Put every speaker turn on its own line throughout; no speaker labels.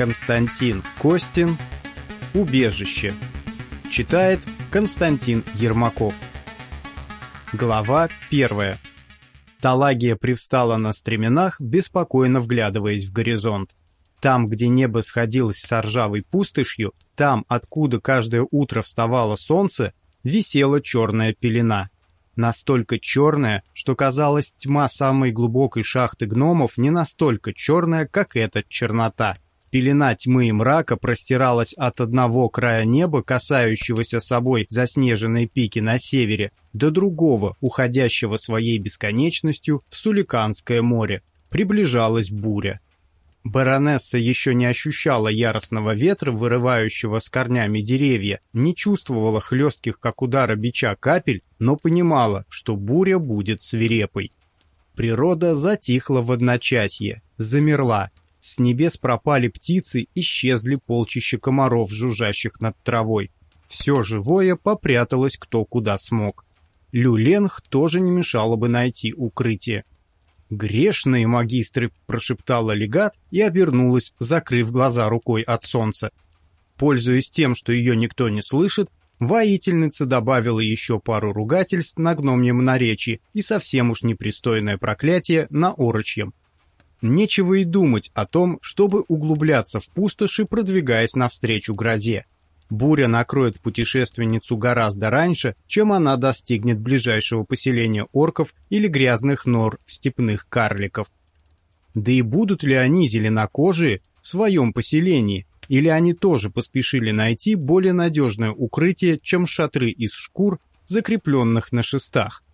Константин Костин «Убежище». Читает Константин Ермаков. Глава первая. Талагия привстала на стременах, беспокойно вглядываясь в горизонт. Там, где небо сходилось с ржавой пустошью, там, откуда каждое утро вставало солнце, висела черная пелена. Настолько черная, что казалось, тьма самой глубокой шахты гномов не настолько черная, как эта чернота. Пелена тьмы и мрака простиралась от одного края неба, касающегося собой заснеженной пики на севере, до другого, уходящего своей бесконечностью в Суликанское море. Приближалась буря. Баронесса еще не ощущала яростного ветра, вырывающего с корнями деревья, не чувствовала хлестких, как удара бича, капель, но понимала, что буря будет свирепой. Природа затихла в одночасье, замерла. С небес пропали птицы, исчезли полчища комаров, жужжащих над травой. Все живое попряталось кто куда смог. Люленг тоже не мешало бы найти укрытие. «Грешные магистры!» — прошептала легат и обернулась, закрыв глаза рукой от солнца. Пользуясь тем, что ее никто не слышит, воительница добавила еще пару ругательств на гномьем наречии и совсем уж непристойное проклятие на орочьем. Нечего и думать о том, чтобы углубляться в пустоши, продвигаясь навстречу грозе. Буря накроет путешественницу гораздо раньше, чем она достигнет ближайшего поселения орков или грязных нор степных карликов. Да и будут ли они зеленокожие в своем поселении, или они тоже поспешили найти более надежное укрытие, чем шатры из шкур, закрепленных на шестах?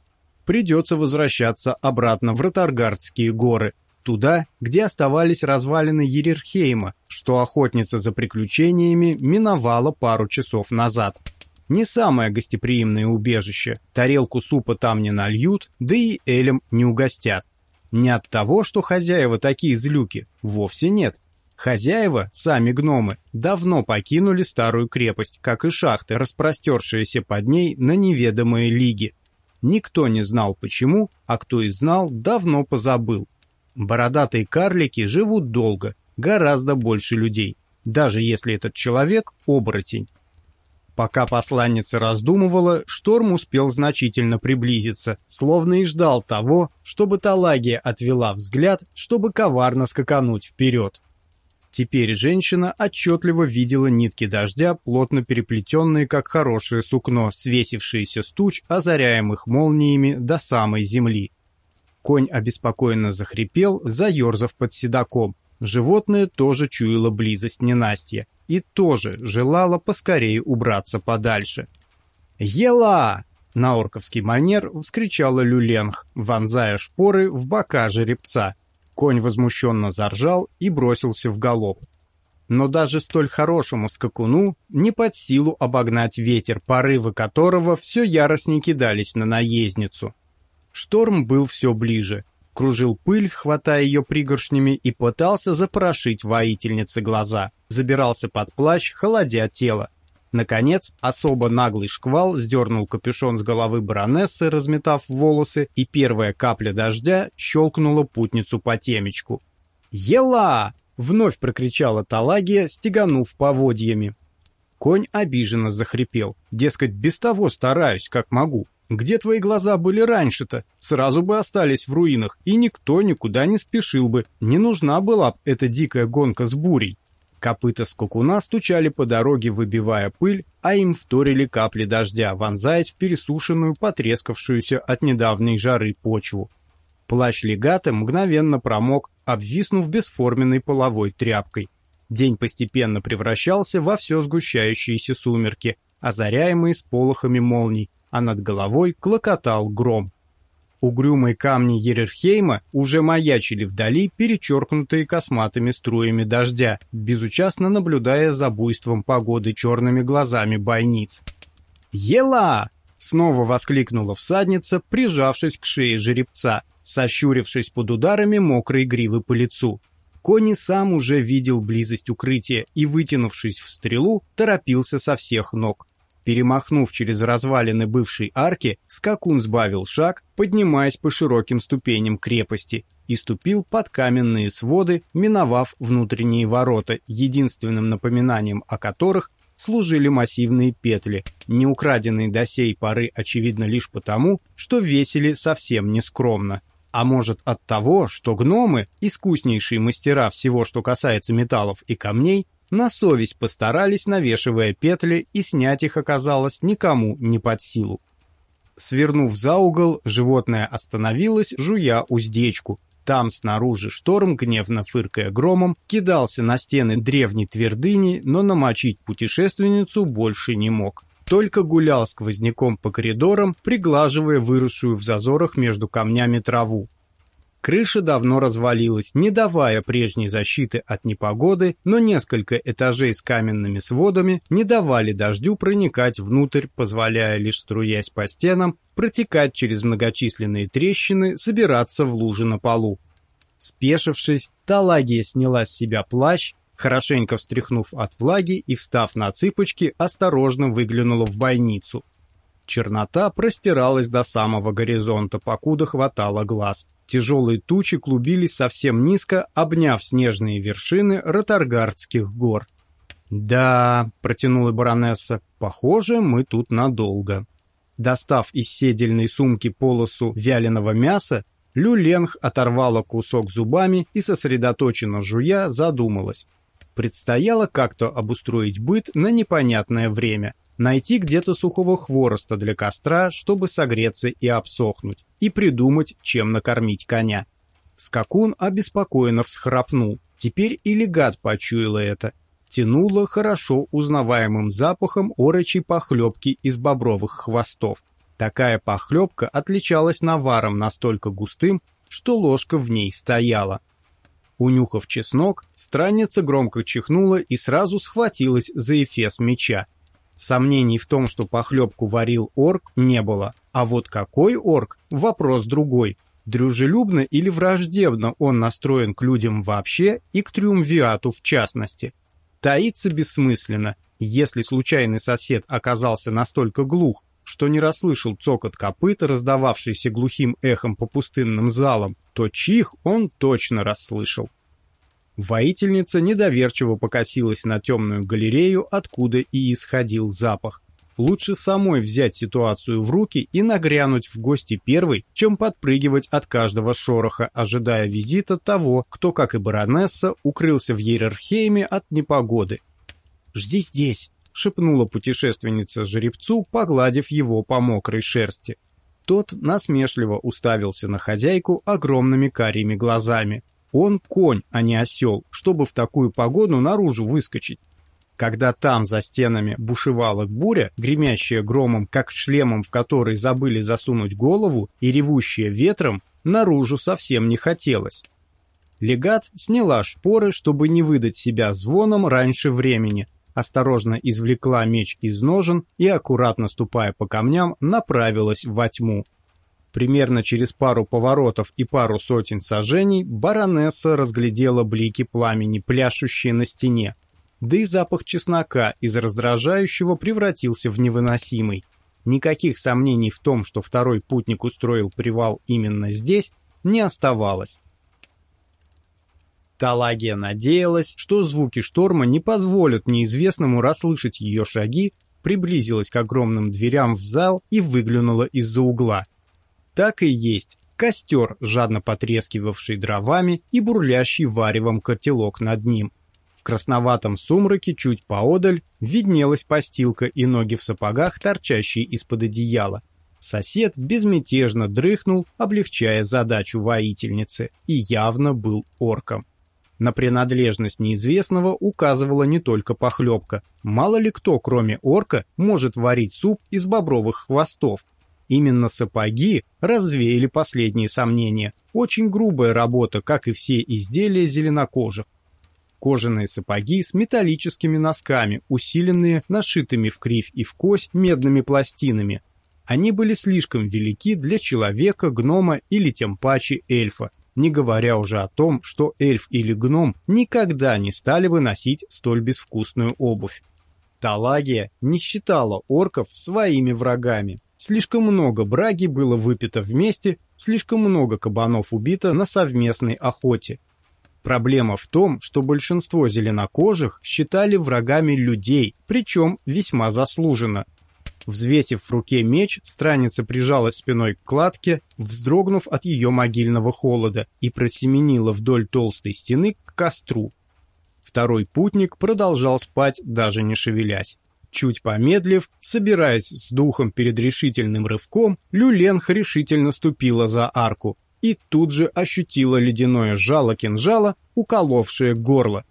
Придется возвращаться обратно в Ротаргардские горы – туда, где оставались развалины Ерерхейма, что охотница за приключениями миновала пару часов назад. Не самое гостеприимное убежище, тарелку супа там не нальют, да и элем не угостят. Не от того, что хозяева такие злюки, вовсе нет. Хозяева, сами гномы, давно покинули старую крепость, как и шахты, распростершиеся под ней на неведомые лиги. Никто не знал почему, а кто и знал, давно позабыл. Бородатые карлики живут долго, гораздо больше людей, даже если этот человек – оборотень. Пока посланница раздумывала, шторм успел значительно приблизиться, словно и ждал того, чтобы Талагия отвела взгляд, чтобы коварно скакануть вперед. Теперь женщина отчетливо видела нитки дождя, плотно переплетенные, как хорошее сукно, свесившиеся с туч, озаряемых молниями до самой земли. Конь обеспокоенно захрипел, заерзав под седаком. Животное тоже чуяло близость ненастья и тоже желало поскорее убраться подальше. «Ела!» — на орковский манер вскричала Люленг, вонзая шпоры в бока жеребца. Конь возмущенно заржал и бросился в галоп. Но даже столь хорошему скакуну не под силу обогнать ветер, порывы которого все яростнее кидались на наездницу. Шторм был все ближе. Кружил пыль, хватая ее пригоршнями, и пытался запорошить воительнице глаза. Забирался под плащ, холодя тело. Наконец, особо наглый шквал сдернул капюшон с головы баронессы, разметав волосы, и первая капля дождя щелкнула путницу по темечку. «Ела!» — вновь прокричала Талагия, стеганув поводьями. Конь обиженно захрипел. Дескать, без того стараюсь, как могу. Где твои глаза были раньше-то? Сразу бы остались в руинах, и никто никуда не спешил бы. Не нужна была б эта дикая гонка с бурей. Копыта скакуна стучали по дороге, выбивая пыль, а им вторили капли дождя, вонзаясь в пересушенную, потрескавшуюся от недавней жары почву. Плащ легата мгновенно промок, обвиснув бесформенной половой тряпкой. День постепенно превращался во все сгущающиеся сумерки, озаряемые сполохами молний, а над головой клокотал гром. Угрюмые камни Ерерхейма уже маячили вдали, перечеркнутые косматыми струями дождя, безучастно наблюдая за буйством погоды черными глазами бойниц. «Ела!» — снова воскликнула всадница, прижавшись к шее жеребца, сощурившись под ударами мокрой гривы по лицу. Кони сам уже видел близость укрытия и, вытянувшись в стрелу, торопился со всех ног. Перемахнув через развалины бывшей арки, скакун сбавил шаг, поднимаясь по широким ступеням крепости, и ступил под каменные своды, миновав внутренние ворота, единственным напоминанием о которых служили массивные петли, не украденные до сей поры, очевидно, лишь потому, что весили совсем нескромно. А может от того, что гномы, искуснейшие мастера всего, что касается металлов и камней, на совесть постарались, навешивая петли, и снять их оказалось никому не под силу. Свернув за угол, животное остановилось, жуя уздечку. Там снаружи шторм, гневно фыркая громом, кидался на стены древней твердыни, но намочить путешественницу больше не мог. Только гулял сквозняком по коридорам, приглаживая выросшую в зазорах между камнями траву. Крыша давно развалилась, не давая прежней защиты от непогоды, но несколько этажей с каменными сводами не давали дождю проникать внутрь, позволяя лишь струясь по стенам, протекать через многочисленные трещины, собираться в лужи на полу. Спешившись, Талагия сняла с себя плащ, хорошенько встряхнув от влаги и, встав на цыпочки, осторожно выглянула в бойницу. Чернота простиралась до самого горизонта, покуда хватало глаз. Тяжелые тучи клубились совсем низко, обняв снежные вершины Ротаргардских гор. «Да», — протянула баронесса, — «похоже, мы тут надолго». Достав из седельной сумки полосу вяленого мяса, Люленг оторвала кусок зубами и, сосредоточенно жуя, задумалась. Предстояло как-то обустроить быт на непонятное время — найти где-то сухого хвороста для костра, чтобы согреться и обсохнуть, и придумать, чем накормить коня. Скакун обеспокоенно всхрапнул. Теперь и легат почуяла это. Тянуло хорошо узнаваемым запахом орочей похлебки из бобровых хвостов. Такая похлебка отличалась наваром настолько густым, что ложка в ней стояла. Унюхав чеснок, странница громко чихнула и сразу схватилась за эфес меча. Сомнений в том, что похлебку варил орк, не было. А вот какой орк – вопрос другой. Дружелюбно или враждебно он настроен к людям вообще и к Триумвиату в частности. Таиться бессмысленно. Если случайный сосед оказался настолько глух, что не расслышал цокот копыт, раздававшийся глухим эхом по пустынным залам, то чих он точно расслышал. Воительница недоверчиво покосилась на темную галерею, откуда и исходил запах. Лучше самой взять ситуацию в руки и нагрянуть в гости первой, чем подпрыгивать от каждого шороха, ожидая визита того, кто, как и баронесса, укрылся в Иерархейме от непогоды. «Жди здесь», — шепнула путешественница жеребцу, погладив его по мокрой шерсти. Тот насмешливо уставился на хозяйку огромными карими глазами. Он конь, а не осел, чтобы в такую погоду наружу выскочить. Когда там за стенами бушевала буря, гремящая громом, как шлемом, в который забыли засунуть голову, и ревущая ветром, наружу совсем не хотелось. Легат сняла шпоры, чтобы не выдать себя звоном раньше времени, осторожно извлекла меч из ножен и, аккуратно ступая по камням, направилась во тьму. Примерно через пару поворотов и пару сотен сажений баронесса разглядела блики пламени, пляшущие на стене. Да и запах чеснока из раздражающего превратился в невыносимый. Никаких сомнений в том, что второй путник устроил привал именно здесь, не оставалось. Талагия надеялась, что звуки шторма не позволят неизвестному расслышать ее шаги, приблизилась к огромным дверям в зал и выглянула из-за угла – так и есть. Костер, жадно потрескивавший дровами и бурлящий варевом котелок над ним. В красноватом сумраке чуть поодаль виднелась постилка и ноги в сапогах, торчащие из-под одеяла. Сосед безмятежно дрыхнул, облегчая задачу воительницы, и явно был орком. На принадлежность неизвестного указывала не только похлебка. Мало ли кто, кроме орка, может варить суп из бобровых хвостов, Именно сапоги развеяли последние сомнения. Очень грубая работа, как и все изделия зеленокожих. Кожаные сапоги с металлическими носками, усиленные нашитыми в кривь и в кось медными пластинами. Они были слишком велики для человека, гнома или тем паче эльфа, не говоря уже о том, что эльф или гном никогда не стали бы носить столь безвкусную обувь. Талагия не считала орков своими врагами. Слишком много браги было выпито вместе, слишком много кабанов убито на совместной охоте. Проблема в том, что большинство зеленокожих считали врагами людей, причем весьма заслуженно. Взвесив в руке меч, страница прижалась спиной к кладке, вздрогнув от ее могильного холода, и просеменила вдоль толстой стены к костру. Второй путник продолжал спать, даже не шевелясь. Чуть помедлив, собираясь с духом перед решительным рывком, Люленх решительно ступила за арку и тут же ощутила ледяное жало кинжала, уколовшее горло.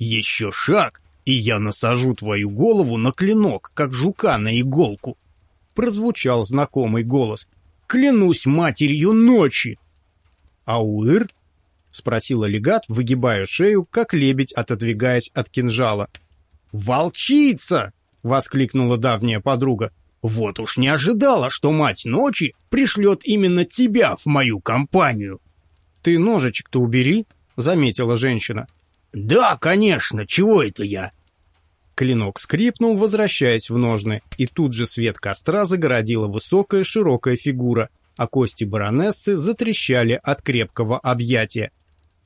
«Еще шаг, и я насажу твою голову на клинок, как жука на иголку!» Прозвучал знакомый голос. «Клянусь матерью ночи!» «Ауыр?» — спросила легат, выгибая шею, как лебедь, отодвигаясь от кинжала. «Волчица!» — воскликнула давняя подруга. «Вот уж не ожидала, что мать ночи пришлет именно тебя в мою компанию!» «Ты ножичек-то убери!» — заметила женщина. «Да, конечно, чего это я?» Клинок скрипнул, возвращаясь в ножны, и тут же свет костра загородила высокая широкая фигура, а кости баронессы затрещали от крепкого объятия.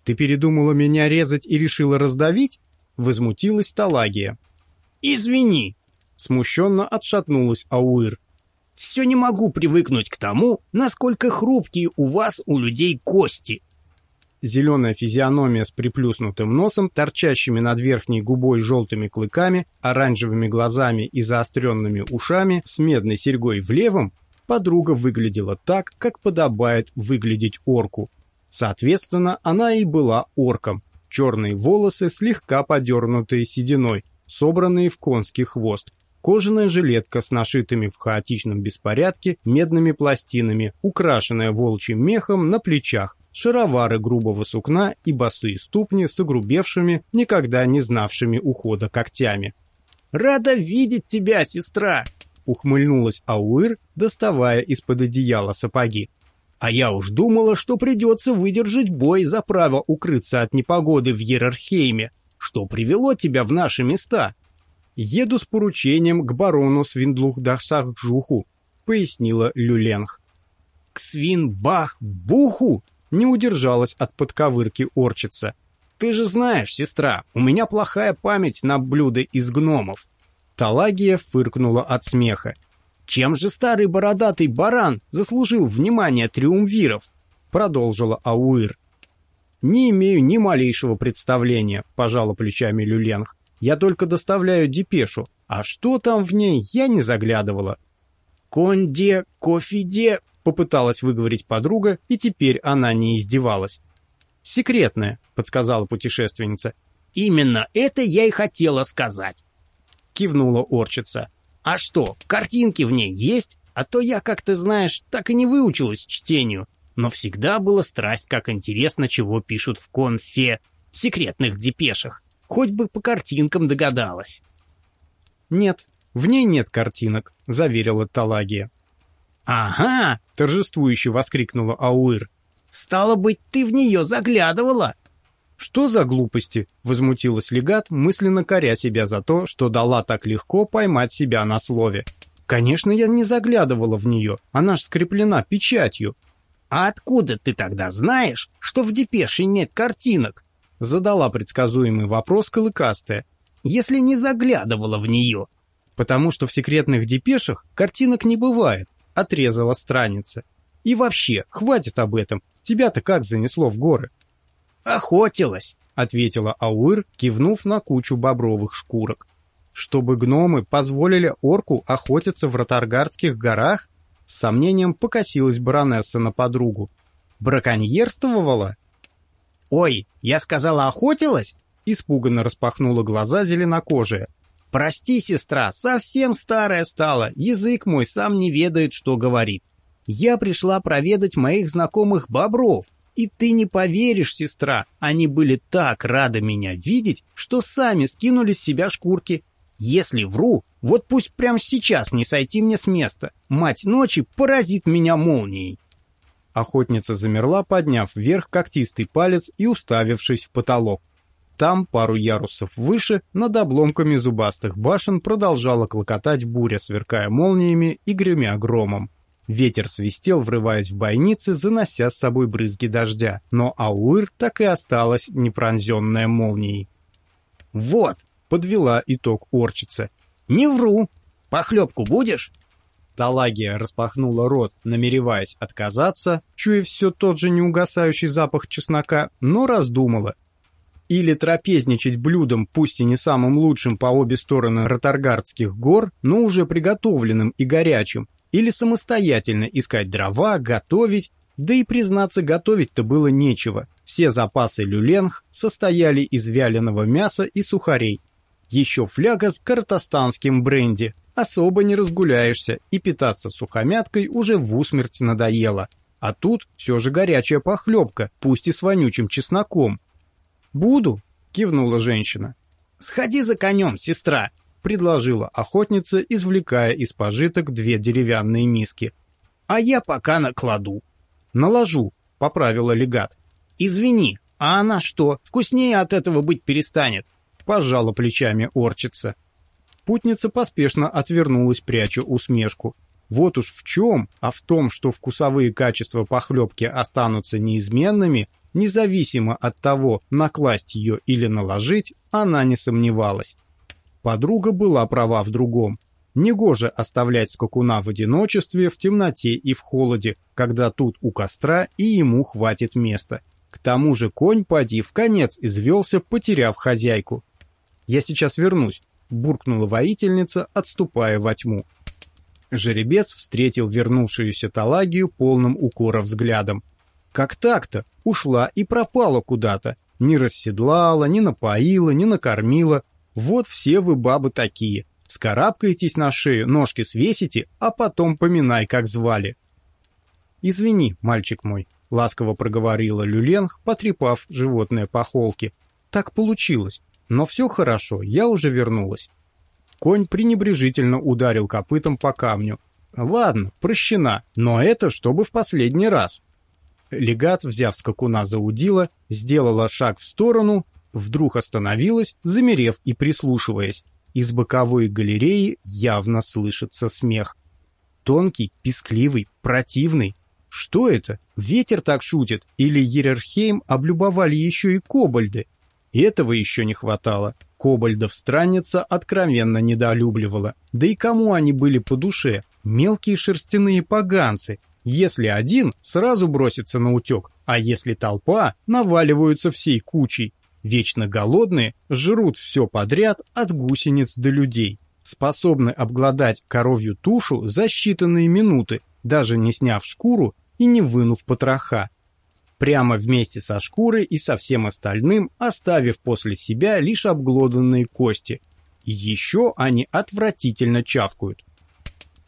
«Ты передумала меня резать и решила раздавить?» — возмутилась Талагия. «Извини!» — смущенно отшатнулась Ауир. «Все не могу привыкнуть к тому, насколько хрупкие у вас, у людей, кости!» Зеленая физиономия с приплюснутым носом, торчащими над верхней губой желтыми клыками, оранжевыми глазами и заостренными ушами, с медной серьгой в левом, подруга выглядела так, как подобает выглядеть орку, Соответственно, она и была орком. Черные волосы, слегка подернутые сединой, собранные в конский хвост. Кожаная жилетка с нашитыми в хаотичном беспорядке медными пластинами, украшенная волчьим мехом на плечах, шаровары грубого сукна и босые ступни с огрубевшими, никогда не знавшими ухода когтями. «Рада видеть тебя, сестра!» — ухмыльнулась Ауир, доставая из-под одеяла сапоги. А я уж думала, что придется выдержать бой за право укрыться от непогоды в Ерархейме. Что привело тебя в наши места? Еду с поручением к барону Свиндлухдахсахджуху, пояснила Люленг. К Свинбах-буху? Не удержалась от подковырки орчица. Ты же знаешь, сестра, у меня плохая память на блюда из гномов. Талагия фыркнула от смеха. Чем же старый бородатый баран заслужил внимание триумвиров? Продолжила Ауир. Не имею ни малейшего представления, пожала плечами Люленг. Я только доставляю депешу, а что там в ней, я не заглядывала. Конде, кофеде, попыталась выговорить подруга, и теперь она не издевалась. «Секретная», — подсказала путешественница. «Именно это я и хотела сказать», — кивнула орчица. А что, картинки в ней есть? А то я, как ты знаешь, так и не выучилась чтению. Но всегда была страсть, как интересно, чего пишут в конфе, в секретных депешах. Хоть бы по картинкам догадалась. «Нет, в ней нет картинок», — заверила Талагия. «Ага!» — торжествующе воскликнула Ауир. «Стало быть, ты в нее заглядывала?» «Что за глупости?» — возмутилась легат, мысленно коря себя за то, что дала так легко поймать себя на слове. «Конечно, я не заглядывала в нее, она ж скреплена печатью». «А откуда ты тогда знаешь, что в депеше нет картинок?» — задала предсказуемый вопрос Колыкастая. «Если не заглядывала в нее». «Потому что в секретных депешах картинок не бывает», — отрезала страница. «И вообще, хватит об этом, тебя-то как занесло в горы?» «Охотилась», — ответила Ауыр, кивнув на кучу бобровых шкурок. «Чтобы гномы позволили орку охотиться в Ротаргардских горах?» С сомнением покосилась баронесса на подругу. «Браконьерствовала?» «Ой, я сказала охотилась?» Испуганно распахнула глаза зеленокожая. «Прости, сестра, совсем старая стала, язык мой сам не ведает, что говорит. Я пришла проведать моих знакомых бобров, и ты не поверишь, сестра, они были так рады меня видеть, что сами скинули с себя шкурки. Если вру, вот пусть прямо сейчас не сойти мне с места. Мать ночи поразит меня молнией. Охотница замерла, подняв вверх когтистый палец и уставившись в потолок. Там, пару ярусов выше, над обломками зубастых башен продолжала клокотать буря, сверкая молниями и гремя громом. Ветер свистел, врываясь в бойницы, занося с собой брызги дождя, но Ауыр так и осталась непронзенная молнией.
«Вот!» — подвела итог орчица. «Не вру! Похлебку будешь?»
Талагия распахнула рот, намереваясь отказаться, чуя все тот же неугасающий запах чеснока, но раздумала. Или трапезничать блюдом, пусть и не самым лучшим по обе стороны Ротаргардских гор, но уже приготовленным и горячим, или самостоятельно искать дрова, готовить, да и признаться, готовить-то было нечего. Все запасы люленг состояли из вяленого мяса и сухарей. Еще фляга с картостанским бренди, особо не разгуляешься, и питаться сухомяткой уже в усмерть надоело. А тут все же горячая похлебка, пусть и с вонючим чесноком. «Буду», — кивнула женщина.
«Сходи за конем, сестра», —
предложила охотница, извлекая из пожиток две деревянные миски.
«А я пока накладу».
«Наложу», — поправила легат.
«Извини, а она что, вкуснее от этого быть перестанет?»
— пожала плечами орчица. Путница поспешно отвернулась, пряча усмешку. Вот уж в чем, а в том, что вкусовые качества похлебки останутся неизменными, независимо от того, накласть ее или наложить, она не сомневалась. Подруга была права в другом. Негоже оставлять скакуна в одиночестве, в темноте и в холоде, когда тут у костра и ему хватит места. К тому же конь, поди, в конец извелся, потеряв хозяйку. «Я сейчас вернусь», буркнула воительница, отступая во тьму. Жеребец встретил вернувшуюся Талагию полным укора взглядом. Как так-то? Ушла и пропала куда-то. Не расседлала, не напоила, не накормила. Вот все вы бабы такие. Вскарабкаетесь на шею, ножки свесите, а потом поминай, как звали. «Извини, мальчик мой», — ласково проговорила Люленг, потрепав животное по холке. «Так получилось. Но все хорошо, я уже вернулась. Конь пренебрежительно ударил копытом по камню. Ладно, прощена, но это чтобы в последний раз. Легат, взяв скакуна за удила, сделала шаг в сторону, вдруг остановилась, замерев и прислушиваясь. Из боковой галереи явно слышится смех. Тонкий, пискливый, противный. Что это? Ветер так шутит? Или Ерерхейм облюбовали еще и кобальды? И этого еще не хватало. Кобальдов странница откровенно недолюбливала. Да и кому они были по душе? Мелкие шерстяные поганцы. Если один, сразу бросится на утек, а если толпа, наваливаются всей кучей. Вечно голодные жрут все подряд от гусениц до людей. Способны обглодать коровью тушу за считанные минуты, даже не сняв шкуру и не вынув потроха прямо вместе со шкурой и со всем остальным, оставив после себя лишь обглоданные кости. И еще они отвратительно чавкают.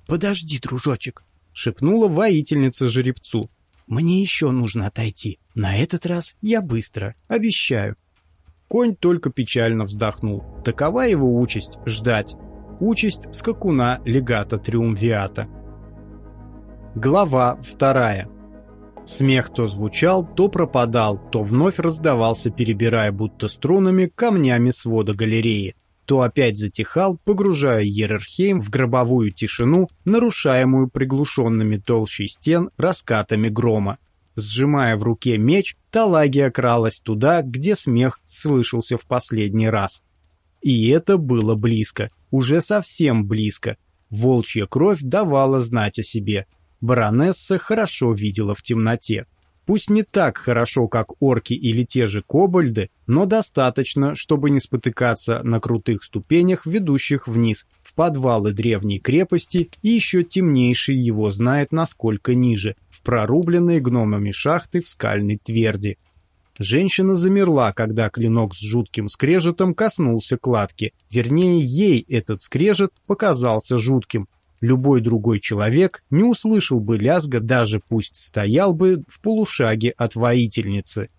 «Подожди, дружочек», —
шепнула воительница жеребцу.
«Мне еще нужно отойти. На этот раз я быстро, обещаю».
Конь только печально вздохнул. Такова его участь — ждать. Участь скакуна легата триумвиата. Глава вторая. Смех то звучал, то пропадал, то вновь раздавался, перебирая будто струнами камнями свода галереи, то опять затихал, погружая Ерерхейм в гробовую тишину, нарушаемую приглушенными толщей стен раскатами грома. Сжимая в руке меч, Талагия кралась туда, где смех слышался в последний раз. И это было близко, уже совсем близко. Волчья кровь давала знать о себе — баронесса хорошо видела в темноте. Пусть не так хорошо, как орки или те же кобальды, но достаточно, чтобы не спотыкаться на крутых ступенях, ведущих вниз, в подвалы древней крепости, и еще темнейший его знает насколько ниже, в прорубленные гномами шахты в скальной тверди. Женщина замерла, когда клинок с жутким скрежетом коснулся кладки. Вернее, ей этот скрежет показался жутким, Любой другой человек не услышал бы лязга, даже пусть стоял бы в полушаге от воительницы.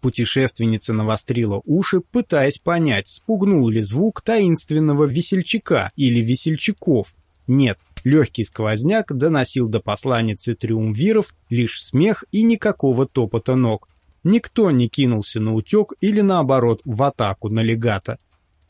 Путешественница навострила уши, пытаясь понять, спугнул ли звук таинственного весельчака или весельчаков. Нет, легкий сквозняк доносил до посланницы триумвиров лишь смех и никакого топота ног. никто не кинулся на утек или наоборот в атаку на легата.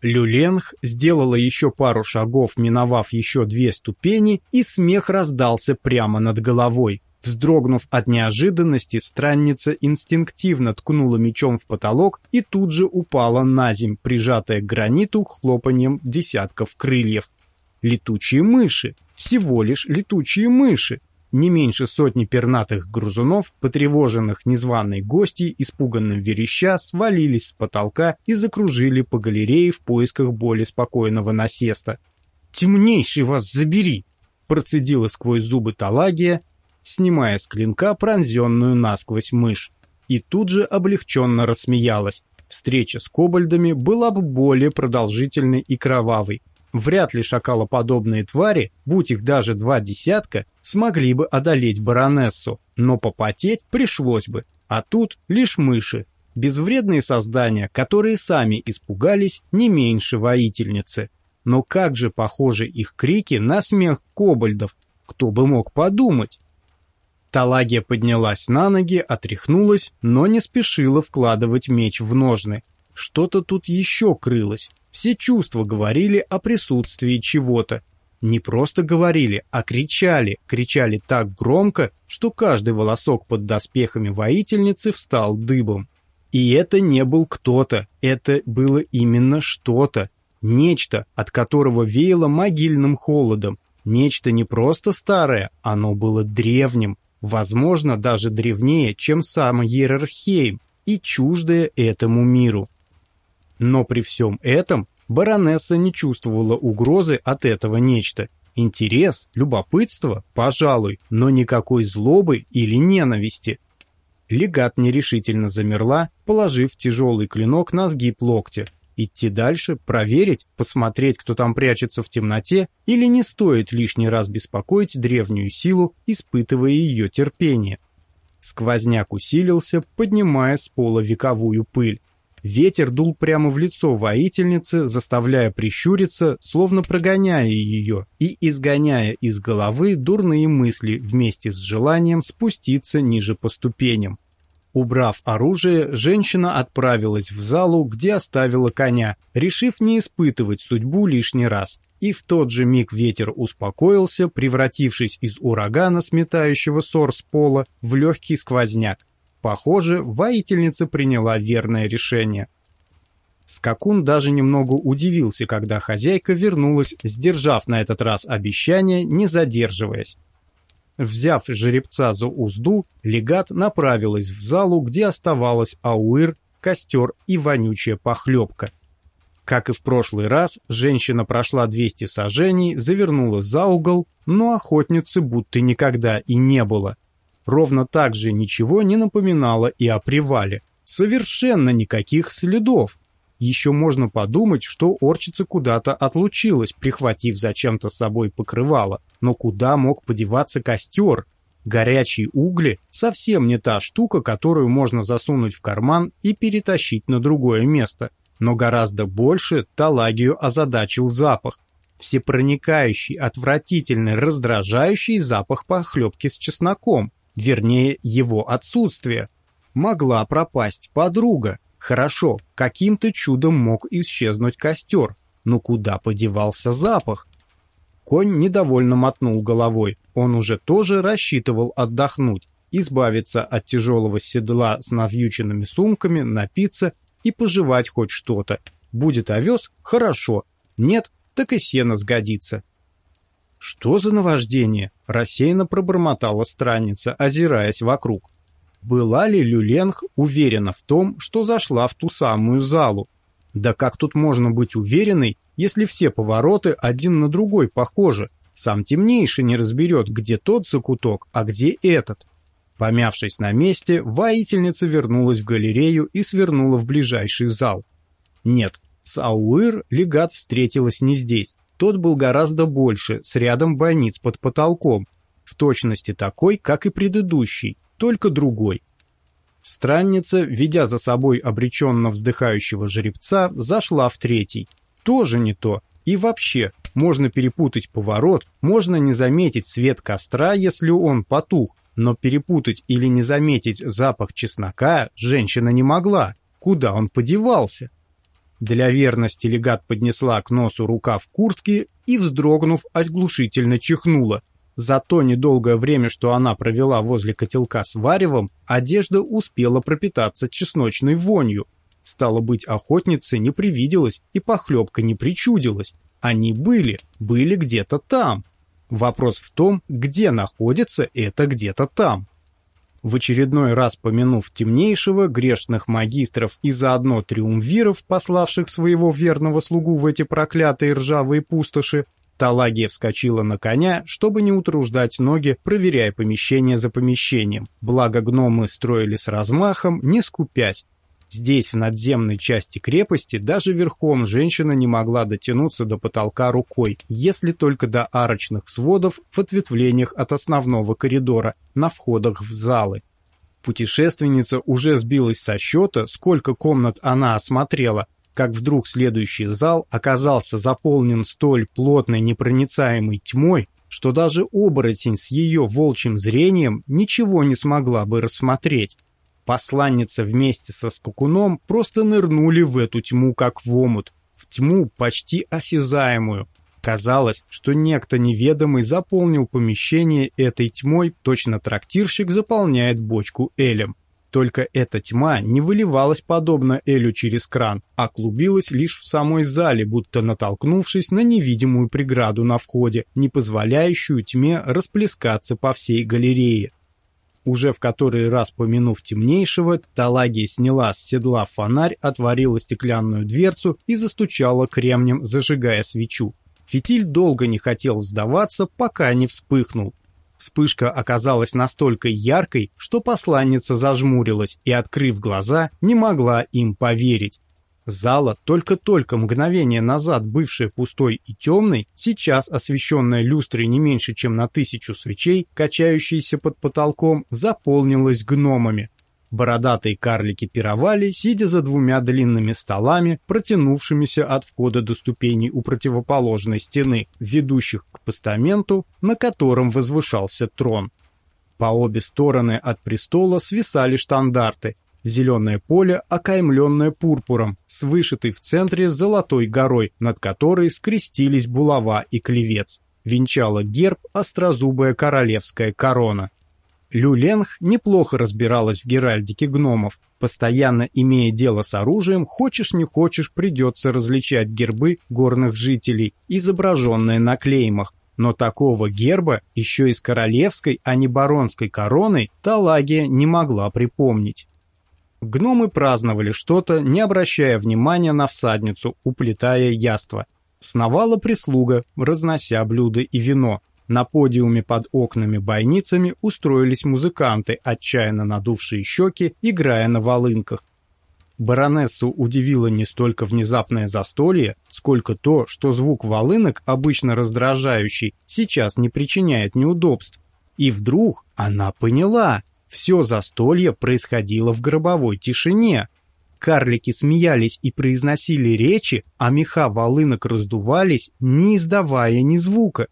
Люленг сделала еще пару шагов, миновав еще две ступени, и смех раздался прямо над головой. Вздрогнув от неожиданности, странница инстинктивно ткнула мечом в потолок и тут же упала на земь, прижатая к граниту хлопанием десятков крыльев. Летучие мыши! Всего лишь летучие мыши! Не меньше сотни пернатых грузунов, потревоженных незваной гостьей, испуганным вереща, свалились с потолка и закружили по галерее в поисках более спокойного насеста. «Темнейший вас забери!» процедила сквозь зубы Талагия, снимая с клинка пронзенную насквозь мышь. И тут же облегченно рассмеялась. Встреча с кобальдами была бы более продолжительной и кровавой. Вряд ли шакалоподобные твари, будь их даже два десятка, смогли бы одолеть баронессу, но попотеть пришлось бы. А тут лишь мыши, безвредные создания, которые сами испугались не меньше воительницы. Но как же похожи их крики на смех кобальдов, кто бы мог подумать? Талагия поднялась на ноги, отряхнулась, но не спешила вкладывать меч в ножны. Что-то тут еще крылось. Все чувства говорили о присутствии чего-то. Не просто говорили, а кричали. Кричали так громко, что каждый волосок под доспехами воительницы встал дыбом. И это не был кто-то, это было именно что-то. Нечто, от которого веяло могильным холодом. Нечто не просто старое, оно было древним, возможно, даже древнее, чем сам Иерархейм, и чуждое этому миру. Но при всем этом баронесса не чувствовала угрозы от этого нечто. Интерес, любопытство, пожалуй, но никакой злобы или ненависти. Легат нерешительно замерла, положив тяжелый клинок на сгиб локтя, Идти дальше, проверить, посмотреть, кто там прячется в темноте, или не стоит лишний раз беспокоить древнюю силу, испытывая ее терпение. Сквозняк усилился, поднимая с пола вековую пыль. Ветер дул прямо в лицо воительницы, заставляя прищуриться, словно прогоняя ее и изгоняя из головы дурные мысли вместе с желанием спуститься ниже по ступеням. Убрав оружие, женщина отправилась в залу, где оставила коня, решив не испытывать судьбу лишний раз. И в тот же миг ветер успокоился, превратившись из урагана, сметающего ссор с пола, в легкий сквозняк. Похоже, воительница приняла верное решение. Скакун даже немного удивился, когда хозяйка вернулась, сдержав на этот раз обещание, не задерживаясь. Взяв жеребца за узду, легат направилась в залу, где оставалась ауир, костер и вонючая похлебка. Как и в прошлый раз, женщина прошла 200 сажений, завернула за угол, но охотницы будто никогда и не было. Ровно так же ничего не напоминало и о привале. Совершенно никаких следов. Еще можно подумать, что орчица куда-то отлучилась, прихватив зачем-то с собой покрывало. Но куда мог подеваться костер? Горячие угли — совсем не та штука, которую можно засунуть в карман и перетащить на другое место. Но гораздо больше Талагию озадачил запах. Всепроникающий, отвратительный, раздражающий запах похлебки с чесноком. Вернее, его отсутствие. Могла пропасть подруга. Хорошо, каким-то чудом мог исчезнуть костер, но куда подевался запах? Конь недовольно мотнул головой. Он уже тоже рассчитывал отдохнуть, избавиться от тяжелого седла с навьюченными сумками, напиться и пожевать хоть что-то. Будет овес – хорошо, нет, так и сено сгодится. «Что за наваждение?» – рассеянно пробормотала странница, озираясь вокруг была ли Люленг уверена в том, что зашла в ту самую залу. Да как тут можно быть уверенной, если все повороты один на другой похожи? Сам темнейший не разберет, где тот закуток, а где этот. Помявшись на месте, воительница вернулась в галерею и свернула в ближайший зал. Нет, с Ауэр легат встретилась не здесь. Тот был гораздо больше, с рядом бойниц под потолком, в точности такой, как и предыдущий, только другой. Странница, ведя за собой обреченно вздыхающего жеребца, зашла в третий. Тоже не то. И вообще, можно перепутать поворот, можно не заметить свет костра, если он потух. Но перепутать или не заметить запах чеснока женщина не могла. Куда он подевался? Для верности легат поднесла к носу рукав куртки и, вздрогнув, оглушительно чихнула. За то недолгое время, что она провела возле котелка с варевом, одежда успела пропитаться чесночной вонью. Стало быть, охотнице не привиделось и похлебка не причудилась. Они были, были где-то там. Вопрос в том, где находится это где-то там. В очередной раз помянув темнейшего, грешных магистров и заодно триумвиров, пославших своего верного слугу в эти проклятые ржавые пустоши, Талагия вскочила на коня, чтобы не утруждать ноги, проверяя помещение за помещением. Благо гномы строили с размахом, не скупясь, Здесь, в надземной части крепости, даже верхом женщина не могла дотянуться до потолка рукой, если только до арочных сводов в ответвлениях от основного коридора, на входах в залы. Путешественница уже сбилась со счета, сколько комнат она осмотрела, как вдруг следующий зал оказался заполнен столь плотной непроницаемой тьмой, что даже оборотень с ее волчьим зрением ничего не смогла бы рассмотреть. Посланница вместе со скакуном просто нырнули в эту тьму, как в омут, в тьму почти осязаемую. Казалось, что некто неведомый заполнил помещение этой тьмой, точно трактирщик заполняет бочку элем. Только эта тьма не выливалась подобно элю через кран, а клубилась лишь в самой зале, будто натолкнувшись на невидимую преграду на входе, не позволяющую тьме расплескаться по всей галерее. Уже в который раз помянув темнейшего, Талагия сняла с седла фонарь, отворила стеклянную дверцу и застучала кремнем, зажигая свечу. Фитиль долго не хотел сдаваться, пока не вспыхнул. Вспышка оказалась настолько яркой, что посланница зажмурилась и, открыв глаза, не могла им поверить. Зала, только-только мгновение назад бывшая пустой и темной, сейчас освещенная люстрой не меньше, чем на тысячу свечей, качающейся под потолком, заполнилась гномами. Бородатые карлики пировали, сидя за двумя длинными столами, протянувшимися от входа до ступеней у противоположной стены, ведущих к постаменту, на котором возвышался трон. По обе стороны от престола свисали штандарты, Зеленое поле, окаймленное пурпуром, с вышитой в центре золотой горой, над которой скрестились булава и клевец. Венчала герб острозубая королевская корона. Люленг неплохо разбиралась в геральдике гномов. Постоянно имея дело с оружием, хочешь не хочешь, придется различать гербы горных жителей, изображенные на клеймах. Но такого герба, еще и с королевской, а не баронской короной, Талагия не могла припомнить. Гномы праздновали что-то, не обращая внимания на всадницу, уплетая яство. Сновала прислуга, разнося блюда и вино. На подиуме под окнами-бойницами устроились музыканты, отчаянно надувшие щеки, играя на волынках. Баронессу удивило не столько внезапное застолье, сколько то, что звук волынок, обычно раздражающий, сейчас не причиняет неудобств. И вдруг она поняла — все застолье происходило в гробовой тишине. Карлики смеялись и произносили речи, а меха волынок раздувались, не издавая ни звука.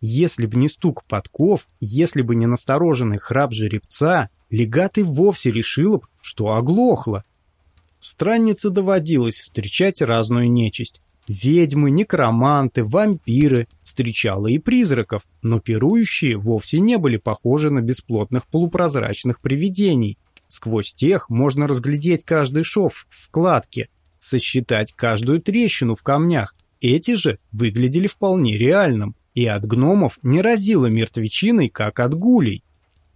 Если бы не стук подков, если бы не настороженный храп жеребца, легат и вовсе решила бы, что оглохла. Страннице доводилось встречать разную нечисть. Ведьмы, некроманты, вампиры, встречала и призраков, но пирующие вовсе не были похожи на бесплотных полупрозрачных привидений. Сквозь тех можно разглядеть каждый шов в вкладке, сосчитать каждую трещину в камнях. Эти же выглядели вполне реальным, и от гномов не разило мертвечиной, как от гулей.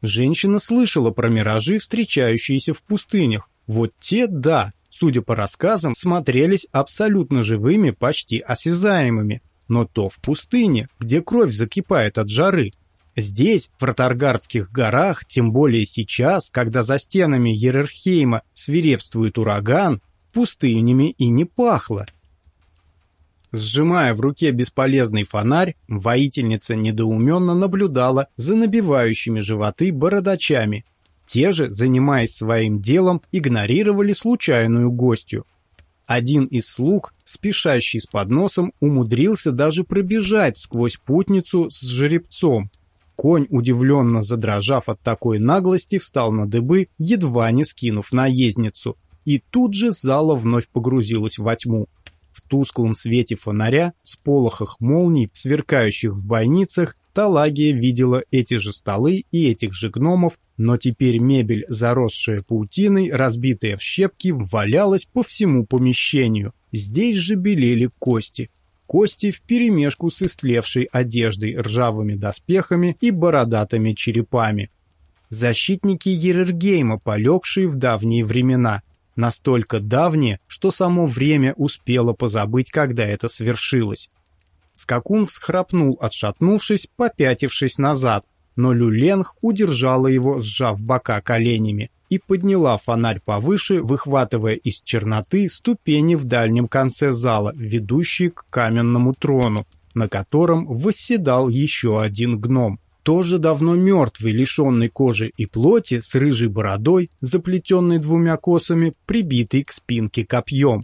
Женщина слышала про миражи, встречающиеся в пустынях. Вот те, да, судя по рассказам, смотрелись абсолютно живыми, почти осязаемыми. Но то в пустыне, где кровь закипает от жары. Здесь, в Ротаргардских горах, тем более сейчас, когда за стенами Ерерхейма свирепствует ураган, пустынями и не пахло. Сжимая в руке бесполезный фонарь, воительница недоуменно наблюдала за набивающими животы бородачами, те же, занимаясь своим делом, игнорировали случайную гостью. Один из слуг, спешащий с подносом, умудрился даже пробежать сквозь путницу с жеребцом. Конь, удивленно задрожав от такой наглости, встал на дыбы, едва не скинув наездницу. И тут же зала вновь погрузилась во тьму. В тусклом свете фонаря, с полохах молний, сверкающих в бойницах, Талагия видела эти же столы и этих же гномов, но теперь мебель, заросшая паутиной, разбитая в щепки, валялась по всему помещению. Здесь же белели кости. Кости вперемешку с истлевшей одеждой, ржавыми доспехами и бородатыми черепами. Защитники Ерергейма, полегшие в давние времена. Настолько давние, что само время успело позабыть, когда это свершилось. Скакун всхрапнул, отшатнувшись, попятившись назад, но Люленг удержала его, сжав бока коленями, и подняла фонарь повыше, выхватывая из черноты ступени в дальнем конце зала, ведущие к каменному трону, на котором восседал еще один гном. Тоже давно мертвый, лишенный кожи и плоти, с рыжей бородой, заплетенной двумя косами, прибитый к спинке копьем.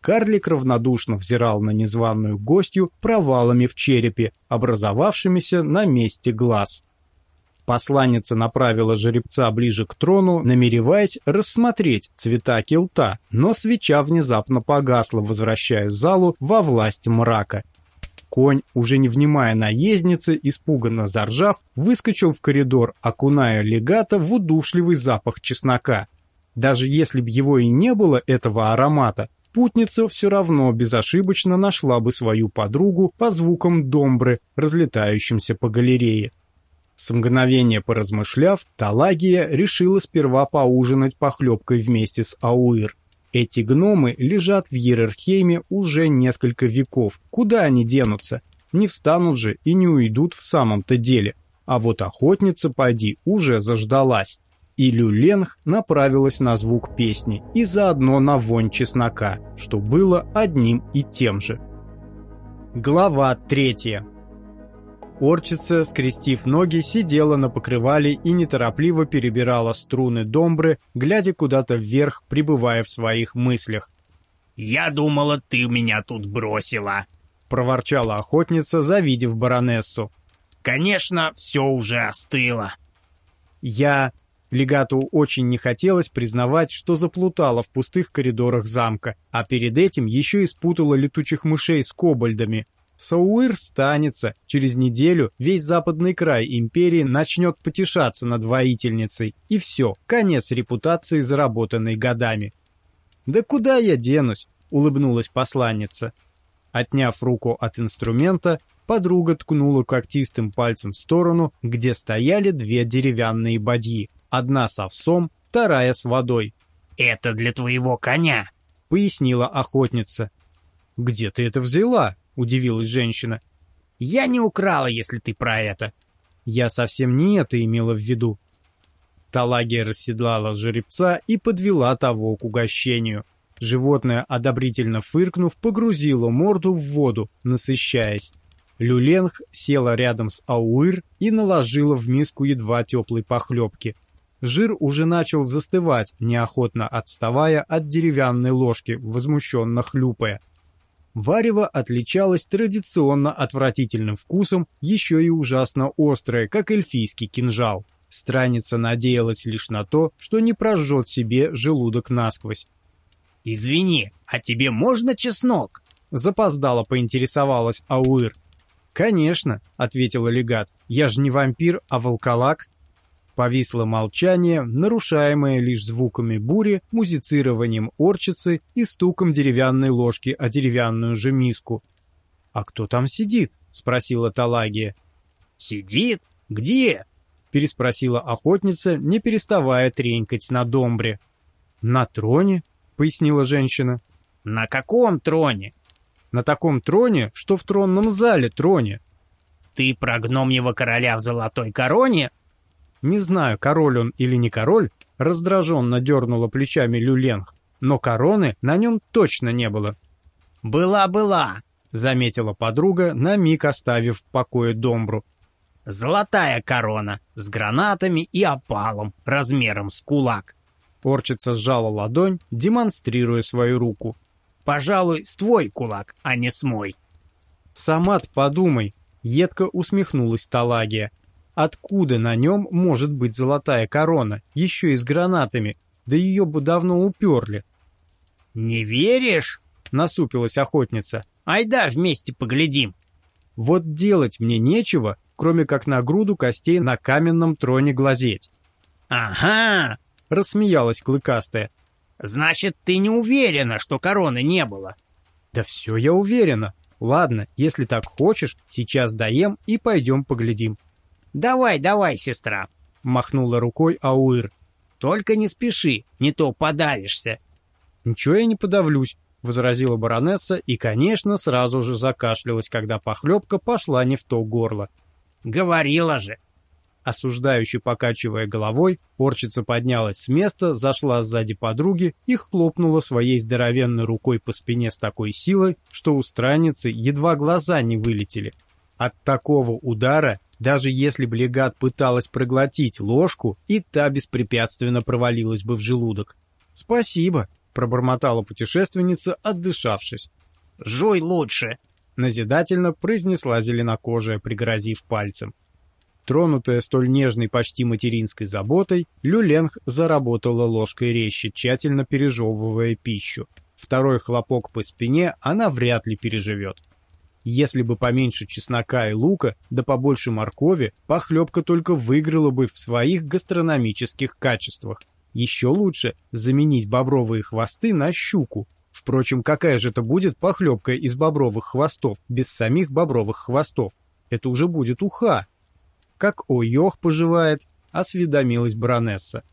Карлик равнодушно взирал на незваную гостью провалами в черепе, образовавшимися на месте глаз. Посланница направила жеребца ближе к трону, намереваясь рассмотреть цвета килта, но свеча внезапно погасла, возвращая залу во власть мрака. Конь, уже не внимая наездницы, испуганно заржав, выскочил в коридор, окуная легата в удушливый запах чеснока. Даже если б его и не было, этого аромата, Путница все равно безошибочно нашла бы свою подругу по звукам домбры, разлетающимся по галерее. С мгновения поразмышляв, Талагия решила сперва поужинать похлебкой вместе с Ауир. Эти гномы лежат в Иерархейме уже несколько веков. Куда они денутся? Не встанут же и не уйдут в самом-то деле. А вот охотница, пойди, уже заждалась и Люленг направилась на звук песни и заодно на вонь чеснока, что было одним и тем же. Глава третья. Орчица, скрестив ноги, сидела на покрывале и неторопливо перебирала струны домбры, глядя куда-то вверх, пребывая в своих мыслях.
«Я думала, ты меня тут бросила», —
проворчала охотница, завидев баронессу.
«Конечно, все уже остыло».
«Я...» Легату очень не хотелось признавать, что заплутала в пустых коридорах замка, а перед этим еще и спутала летучих мышей с кобальдами. Сауир станется. Через неделю весь западный край империи начнет потешаться над воительницей. И все, конец репутации, заработанной годами. «Да куда я денусь?» — улыбнулась посланница. Отняв руку от инструмента, подруга ткнула когтистым пальцем в сторону, где стояли две деревянные бадьи. Одна с овсом, вторая с водой.
«Это для твоего коня», —
пояснила охотница. «Где ты это взяла?» — удивилась женщина.
«Я не украла, если ты про это».
«Я совсем не это имела в виду». Талагия расседлала жеребца и подвела того к угощению. Животное, одобрительно фыркнув, погрузило морду в воду, насыщаясь. Люленг села рядом с Ауир и наложила в миску едва теплой похлебки. Жир уже начал застывать, неохотно отставая от деревянной ложки, возмущенно хлюпая. Варево отличалось традиционно отвратительным вкусом, еще и ужасно острое, как эльфийский кинжал. Страница надеялась лишь на то, что не прожжет себе желудок насквозь.
«Извини, а тебе можно чеснок?»
Запоздало поинтересовалась Ауир. «Конечно», — ответила легат, — «я же не вампир, а волколак». Повисло молчание, нарушаемое лишь звуками бури, музицированием орчицы и стуком деревянной ложки о деревянную же миску. «А кто там сидит?» — спросила Талагия.
«Сидит? Где?»
— переспросила охотница, не переставая тренькать на домбре. «На троне?» — пояснила женщина.
«На каком троне?»
«На таком троне, что в тронном зале троне».
«Ты про гномьего короля в золотой короне?»
Не знаю, король он или не король, раздраженно дернула плечами Люленг, но короны на нем точно не было.
«Была-была», —
заметила подруга, на миг оставив в покое домбру.
«Золотая корона, с гранатами и опалом, размером с кулак».
Орчица сжала ладонь, демонстрируя свою руку.
«Пожалуй, с твой кулак, а не с мой».
«Сама подумай», — едко усмехнулась Талагия. Откуда на нем может быть золотая корона, еще и с гранатами? Да ее бы давно уперли.
«Не веришь?» — насупилась охотница. «Айда вместе поглядим».
Вот делать мне нечего, кроме как на груду костей на каменном троне глазеть.
«Ага!»
— рассмеялась клыкастая.
«Значит, ты не уверена, что короны не было?»
«Да все я уверена. Ладно, если так хочешь, сейчас доем и пойдем поглядим».
«Давай, давай, сестра!» — махнула рукой Ауир. «Только не спеши, не то подавишься».
«Ничего я не подавлюсь», — возразила баронесса и, конечно, сразу же закашлялась, когда похлебка пошла не в то горло.
«Говорила же!»
Осуждающе покачивая головой, порчица поднялась с места, зашла сзади подруги и хлопнула своей здоровенной рукой по спине с такой силой, что у страницы едва глаза не вылетели. От такого удара, даже если бы легат пыталась проглотить ложку, и та беспрепятственно провалилась бы в желудок. «Спасибо», — пробормотала путешественница, отдышавшись.
«Жуй лучше», —
назидательно произнесла зеленокожая, пригрозив пальцем. Тронутая столь нежной почти материнской заботой, Люленг заработала ложкой резче, тщательно пережевывая пищу. Второй хлопок по спине она вряд ли переживет. Если бы поменьше чеснока и лука, да побольше моркови, похлебка только выиграла бы в своих гастрономических качествах. Еще лучше заменить бобровые хвосты на щуку. Впрочем, какая же это будет похлебка из бобровых хвостов, без самих бобровых хвостов? Это уже будет уха. Как Ойох поживает, осведомилась баронесса.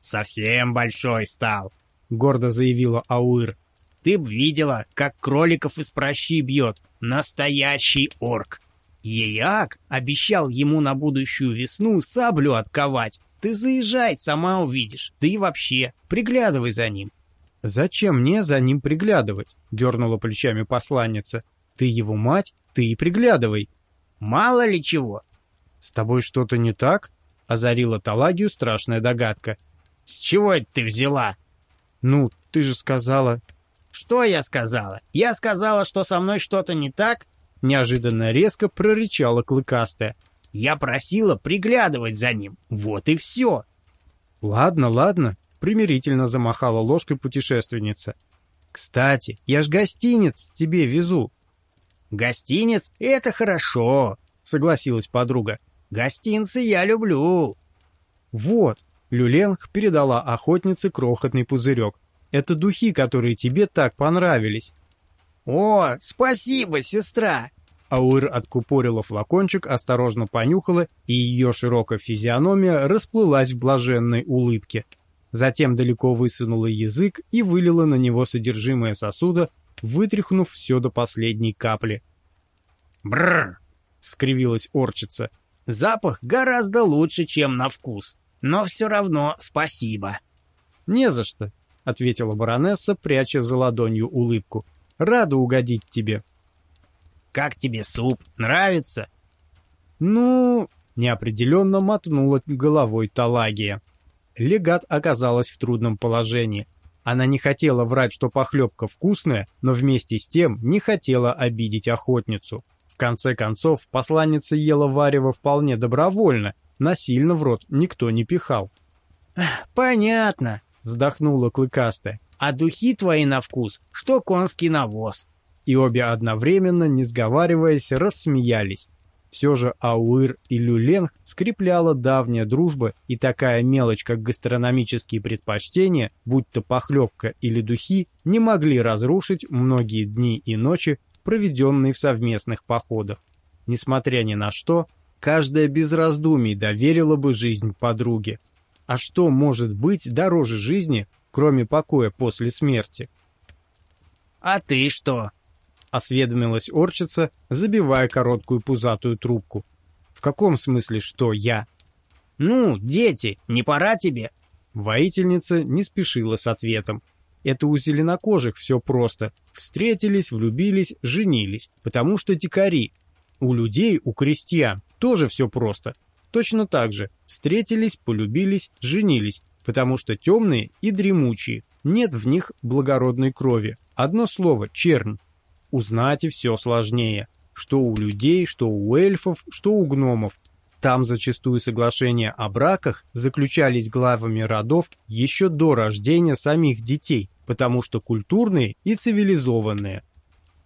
«Совсем большой стал», —
гордо заявила Ауир.
«Ты б видела, как кроликов из прощи бьет. Настоящий орк. Еяк обещал ему на будущую весну саблю отковать. Ты заезжай, сама увидишь. Да и вообще, приглядывай за ним».
«Зачем мне за ним приглядывать?» — дернула плечами посланница. «Ты его мать, ты и приглядывай».
«Мало ли чего.
«С тобой что-то не так?» — озарила Талагию страшная догадка.
«С чего это ты взяла?»
«Ну, ты же сказала...»
«Что я сказала? Я сказала, что со мной что-то не так?»
Неожиданно резко прорычала Клыкастая.
«Я просила приглядывать за ним. Вот и все!»
«Ладно, ладно», — примирительно замахала ложкой путешественница. «Кстати, я ж гостиниц тебе везу».
«Гостиниц — это хорошо», — согласилась подруга. Гостинцы я люблю.
Вот, Люленг передала охотнице крохотный пузырек. Это духи, которые тебе так понравились.
О, спасибо, сестра.
Ауэр откупорила флакончик, осторожно понюхала, и ее широкая физиономия расплылась в блаженной улыбке. Затем далеко высунула язык и вылила на него содержимое сосуда, вытряхнув все до последней капли.
«Бррр!» — скривилась орчица. Запах гораздо лучше, чем на вкус. Но все равно спасибо.
«Не за что», — ответила баронесса, пряча за ладонью улыбку. «Рада угодить тебе».
«Как тебе суп? Нравится?»
«Ну...» — неопределенно мотнула головой Талагия. Легат оказалась в трудном положении. Она не хотела врать, что похлебка вкусная, но вместе с тем не хотела обидеть охотницу конце концов, посланница ела варево вполне добровольно, насильно в рот никто не пихал.
«Понятно», — вздохнула клыкастая. «А духи твои на вкус, что конский навоз».
И обе одновременно, не сговариваясь, рассмеялись. Все же Ауир и Люленг скрепляла давняя дружба, и такая мелочь, как гастрономические предпочтения, будь то похлебка или духи, не могли разрушить многие дни и ночи проведенные в совместных походах. Несмотря ни на что, каждая без раздумий доверила бы жизнь подруге. А что может быть дороже жизни, кроме покоя после смерти?
«А ты что?»
— осведомилась орчица, забивая короткую пузатую трубку. «В каком смысле что я?»
«Ну, дети, не пора тебе?»
Воительница не спешила с ответом. Это у зеленокожих все просто. Встретились, влюбились, женились. Потому что дикари. У людей, у крестьян тоже все просто. Точно так же. Встретились, полюбились, женились. Потому что темные и дремучие. Нет в них благородной крови. Одно слово — чернь. Узнать и все сложнее. Что у людей, что у эльфов, что у гномов. Там зачастую соглашения о браках заключались главами родов еще до рождения самих детей, потому что культурные и цивилизованные.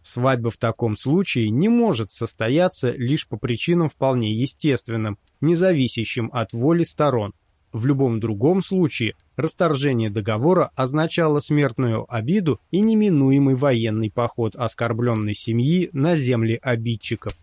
Свадьба в таком случае не может состояться лишь по причинам вполне естественным, не зависящим от воли сторон. В любом другом случае расторжение договора означало смертную обиду и неминуемый военный поход оскорбленной семьи на земли обидчиков.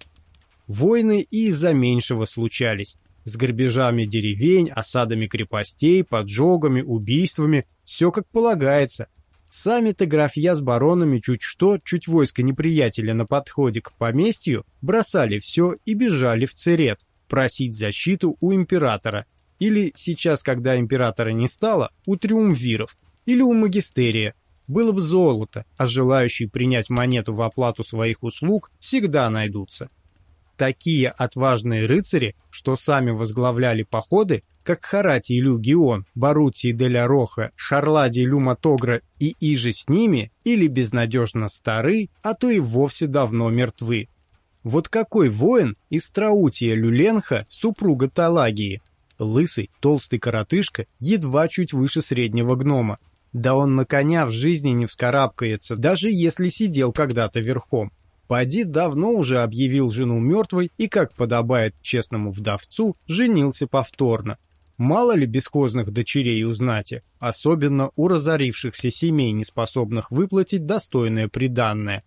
Войны и из-за меньшего случались. С грабежами деревень, осадами крепостей, поджогами, убийствами. Все как полагается. Сами-то графья с баронами чуть что, чуть войско неприятеля на подходе к поместью, бросали все и бежали в Церет, просить защиту у императора. Или сейчас, когда императора не стало, у триумвиров. Или у магистерия. Было бы золото, а желающие принять монету в оплату своих услуг всегда найдутся такие отважные рыцари, что сами возглавляли походы, как Харатий Лю Гион, Барутий Деля Роха, Шарладий Люма Тогра и иже с ними, или безнадежно стары, а то и вовсе давно мертвы. Вот какой воин из Траутия Люленха, супруга Талагии? Лысый, толстый коротышка, едва чуть выше среднего гнома. Да он на коня в жизни не вскарабкается, даже если сидел когда-то верхом. Пади давно уже объявил жену мертвой и, как подобает честному вдовцу, женился повторно. Мало ли бесхозных дочерей у знати, особенно у разорившихся семей, не способных выплатить достойное приданное.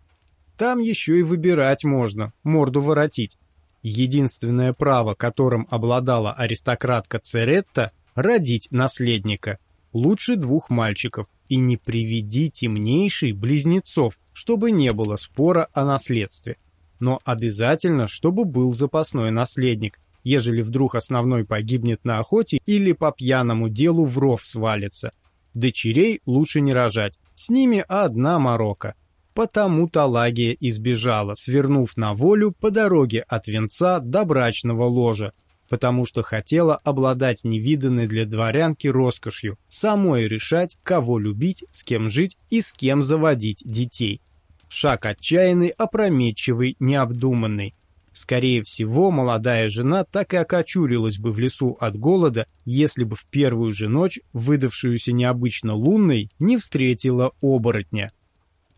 Там еще и выбирать можно, морду воротить. Единственное право, которым обладала аристократка Церетта – родить наследника. Лучше двух мальчиков, и не приведи темнейший близнецов, чтобы не было спора о наследстве. Но обязательно, чтобы был запасной наследник, ежели вдруг основной погибнет на охоте или по пьяному делу в ров свалится. Дочерей лучше не рожать, с ними одна морока. Потому Талагия избежала, свернув на волю по дороге от венца до брачного ложа, потому что хотела обладать невиданной для дворянки роскошью, самой решать, кого любить, с кем жить и с кем заводить детей. Шаг отчаянный, опрометчивый, необдуманный. Скорее всего, молодая жена так и окочурилась бы в лесу от голода, если бы в первую же ночь, выдавшуюся необычно лунной, не встретила оборотня.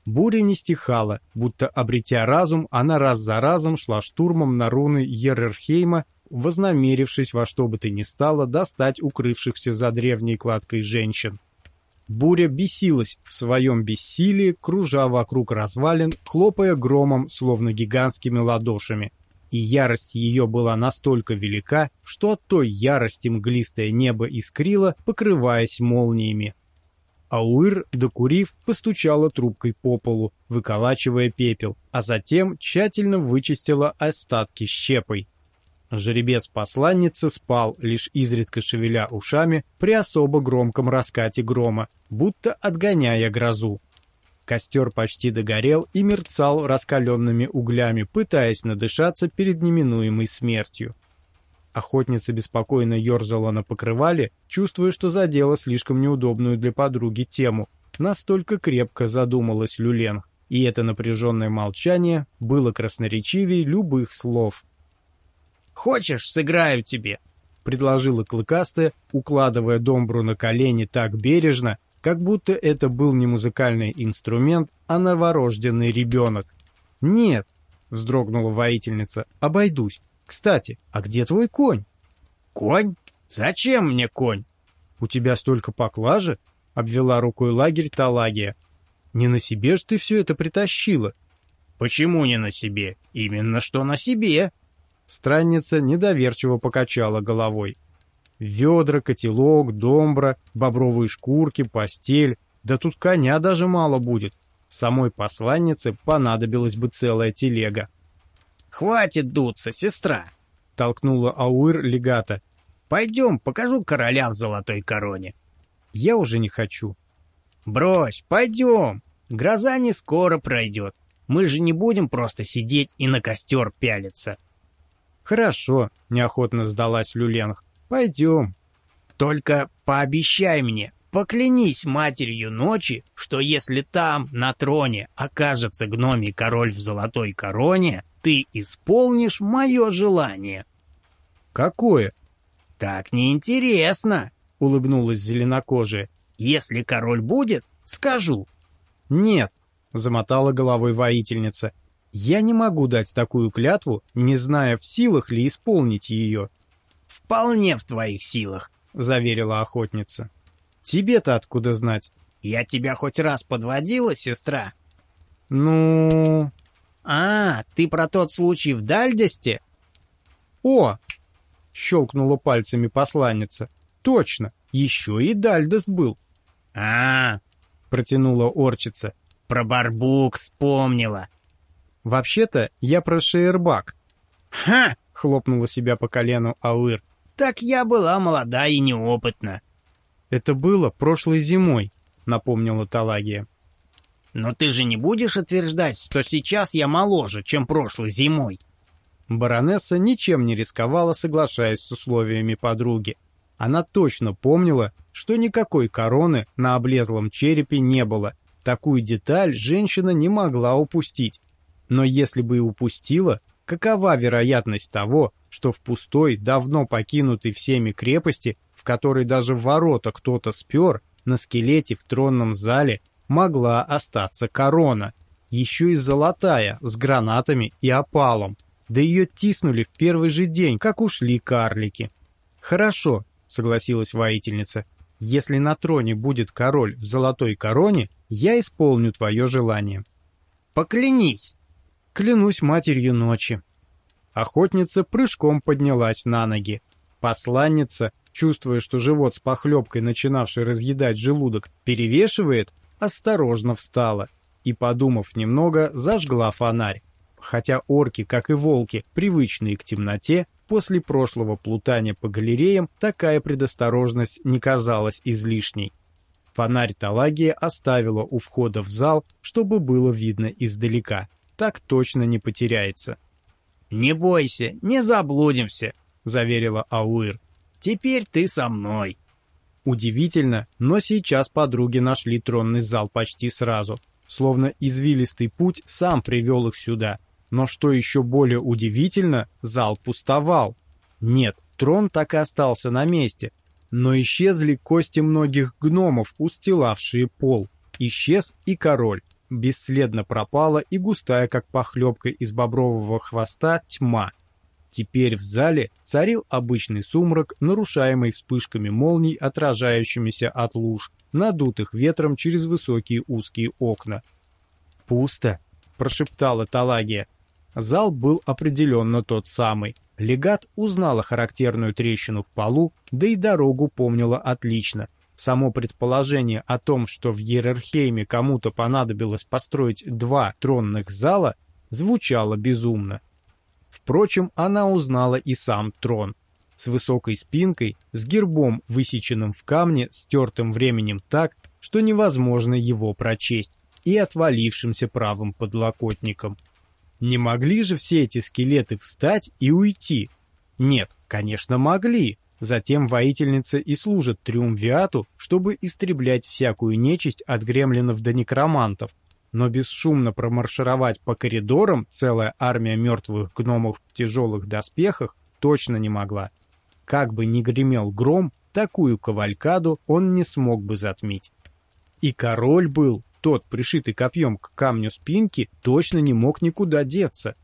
Буря не стихала, будто обретя разум, она раз за разом шла штурмом на руны Ерерхейма вознамерившись во что бы то ни стало достать укрывшихся за древней кладкой женщин. Буря бесилась в своем бессилии, кружа вокруг развалин, хлопая громом, словно гигантскими ладошами. И ярость ее была настолько велика, что от той ярости мглистое небо искрило, покрываясь молниями. Ауир, докурив, постучала трубкой по полу, выколачивая пепел, а затем тщательно вычистила остатки щепой. Жеребец посланницы спал, лишь изредка шевеля ушами при особо громком раскате грома, будто отгоняя грозу. Костер почти догорел и мерцал раскаленными углями, пытаясь надышаться перед неминуемой смертью. Охотница беспокойно ерзала на покрывале, чувствуя, что задела слишком неудобную для подруги тему. Настолько крепко задумалась Люлен, и это напряженное молчание было красноречивее любых слов.
Хочешь, сыграю тебе?»
— предложила Клыкастая, укладывая домбру на колени так бережно, как будто это был не музыкальный инструмент, а новорожденный ребенок. «Нет», — вздрогнула воительница, — «обойдусь. Кстати, а где твой конь?»
«Конь? Зачем мне конь?»
«У тебя столько поклажи?» — обвела рукой лагерь Талагия. «Не на себе ж ты все это притащила?»
«Почему не на себе? Именно что на себе!»
Странница недоверчиво покачала головой. Ведра, котелок, домбра, бобровые шкурки, постель. Да тут коня даже мало будет. Самой посланнице понадобилась бы целая телега.
«Хватит дуться, сестра!»
— толкнула Ауир легата.
«Пойдем, покажу короля в золотой короне».
«Я уже не хочу».
«Брось, пойдем. Гроза не скоро пройдет. Мы же не будем просто сидеть и на костер пялиться.
«Хорошо», — неохотно сдалась Люленг. «Пойдем».
«Только пообещай мне, поклянись матерью ночи, что если там, на троне, окажется гномий король в золотой короне, ты исполнишь мое желание».
Какое?
Так неинтересно, улыбнулась зеленокожая. Если король будет, скажу.
Нет, замотала головой воительница. Я не могу дать такую клятву, не зная, в силах ли исполнить ее.
Вполне в твоих силах, заверила охотница.
Тебе-то откуда знать?
Я тебя хоть раз подводила, сестра?
Ну...
А, ты про тот случай в Дальдесте?
О! Щелкнула пальцами посланница. Точно, еще и Дальдест был.
А,
протянула орчица.
Про Барбук вспомнила.
Вообще-то я про Шейербак.
Ха!
Хлопнула себя по колену Ауир.
Так я была молода и неопытна.
Это было прошлой зимой, напомнила Талагия.
Но ты же не будешь утверждать, что сейчас я моложе, чем прошлой зимой.
Баронесса ничем не рисковала, соглашаясь с условиями подруги. Она точно помнила, что никакой короны на облезлом черепе не было. Такую деталь женщина не могла упустить. Но если бы и упустила, какова вероятность того, что в пустой, давно покинутой всеми крепости, в которой даже ворота кто-то спер, на скелете в тронном зале могла остаться корона, еще и золотая, с гранатами и опалом. Да ее тиснули в первый же день, как ушли карлики. «Хорошо», — согласилась воительница, — «если на троне будет король в золотой короне, я исполню твое желание».
«Поклянись!»
«Клянусь матерью ночи». Охотница прыжком поднялась на ноги. Посланница, чувствуя, что живот с похлебкой, начинавший разъедать желудок, перевешивает, осторожно встала и, подумав немного, зажгла фонарь. Хотя орки, как и волки, привычные к темноте, после прошлого плутания по галереям такая предосторожность не казалась излишней. Фонарь Талагия оставила у входа в зал, чтобы было видно издалека. Так точно не потеряется.
«Не бойся, не заблудимся», — заверила Ауир. «Теперь ты со мной».
Удивительно, но сейчас подруги нашли тронный зал почти сразу. Словно извилистый путь сам привел их сюда. Но что еще более удивительно, зал пустовал. Нет, трон так и остался на месте. Но исчезли кости многих гномов, устилавшие пол. Исчез и король. Бесследно пропала и густая, как похлебка из бобрового хвоста, тьма — Теперь в зале царил обычный сумрак, нарушаемый вспышками молний, отражающимися от луж, надутых ветром через высокие узкие окна. «Пусто», — прошептала Талагия. Зал был определенно тот самый. Легат узнала характерную трещину в полу, да и дорогу помнила отлично. Само предположение о том, что в Иерархейме кому-то понадобилось построить два тронных зала, звучало безумно. Впрочем, она узнала и сам трон. С высокой спинкой, с гербом, высеченным в камне, стертым временем так, что невозможно его прочесть, и отвалившимся правым подлокотником. Не могли же все эти скелеты встать и уйти? Нет, конечно, могли. Затем воительница и служит Триумвиату, чтобы истреблять всякую нечисть от гремлинов до некромантов, но бесшумно промаршировать по коридорам целая армия мертвых гномов в тяжелых доспехах точно не могла. Как бы ни гремел гром, такую кавалькаду он не смог бы затмить. И король был, тот, пришитый копьем к камню спинки, точно не мог никуда деться.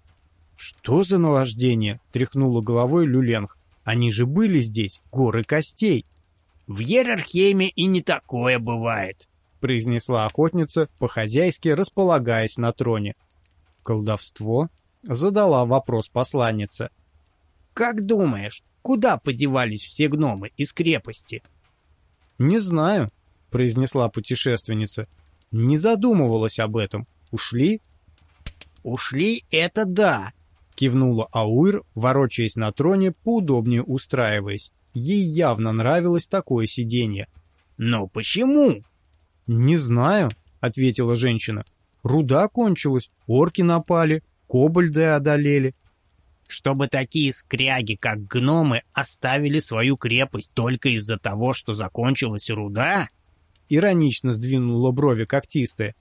«Что за наваждение?» — тряхнула головой Люленг. «Они же были здесь, горы костей».
«В Ерархейме и не такое бывает»,
произнесла охотница, по-хозяйски располагаясь на троне. «Колдовство?» — задала вопрос посланница.
«Как думаешь, куда подевались все гномы из крепости?»
«Не знаю», — произнесла путешественница. «Не задумывалась об этом. Ушли?»
«Ушли — это да», —
кивнула Ауир, ворочаясь на троне, поудобнее устраиваясь. Ей явно нравилось такое сиденье.
«Но почему?»
«Не знаю», — ответила женщина. «Руда кончилась, орки напали, кобальды одолели».
«Чтобы такие скряги, как гномы, оставили свою крепость только из-за того, что закончилась руда?»
Иронично сдвинула брови когтистая.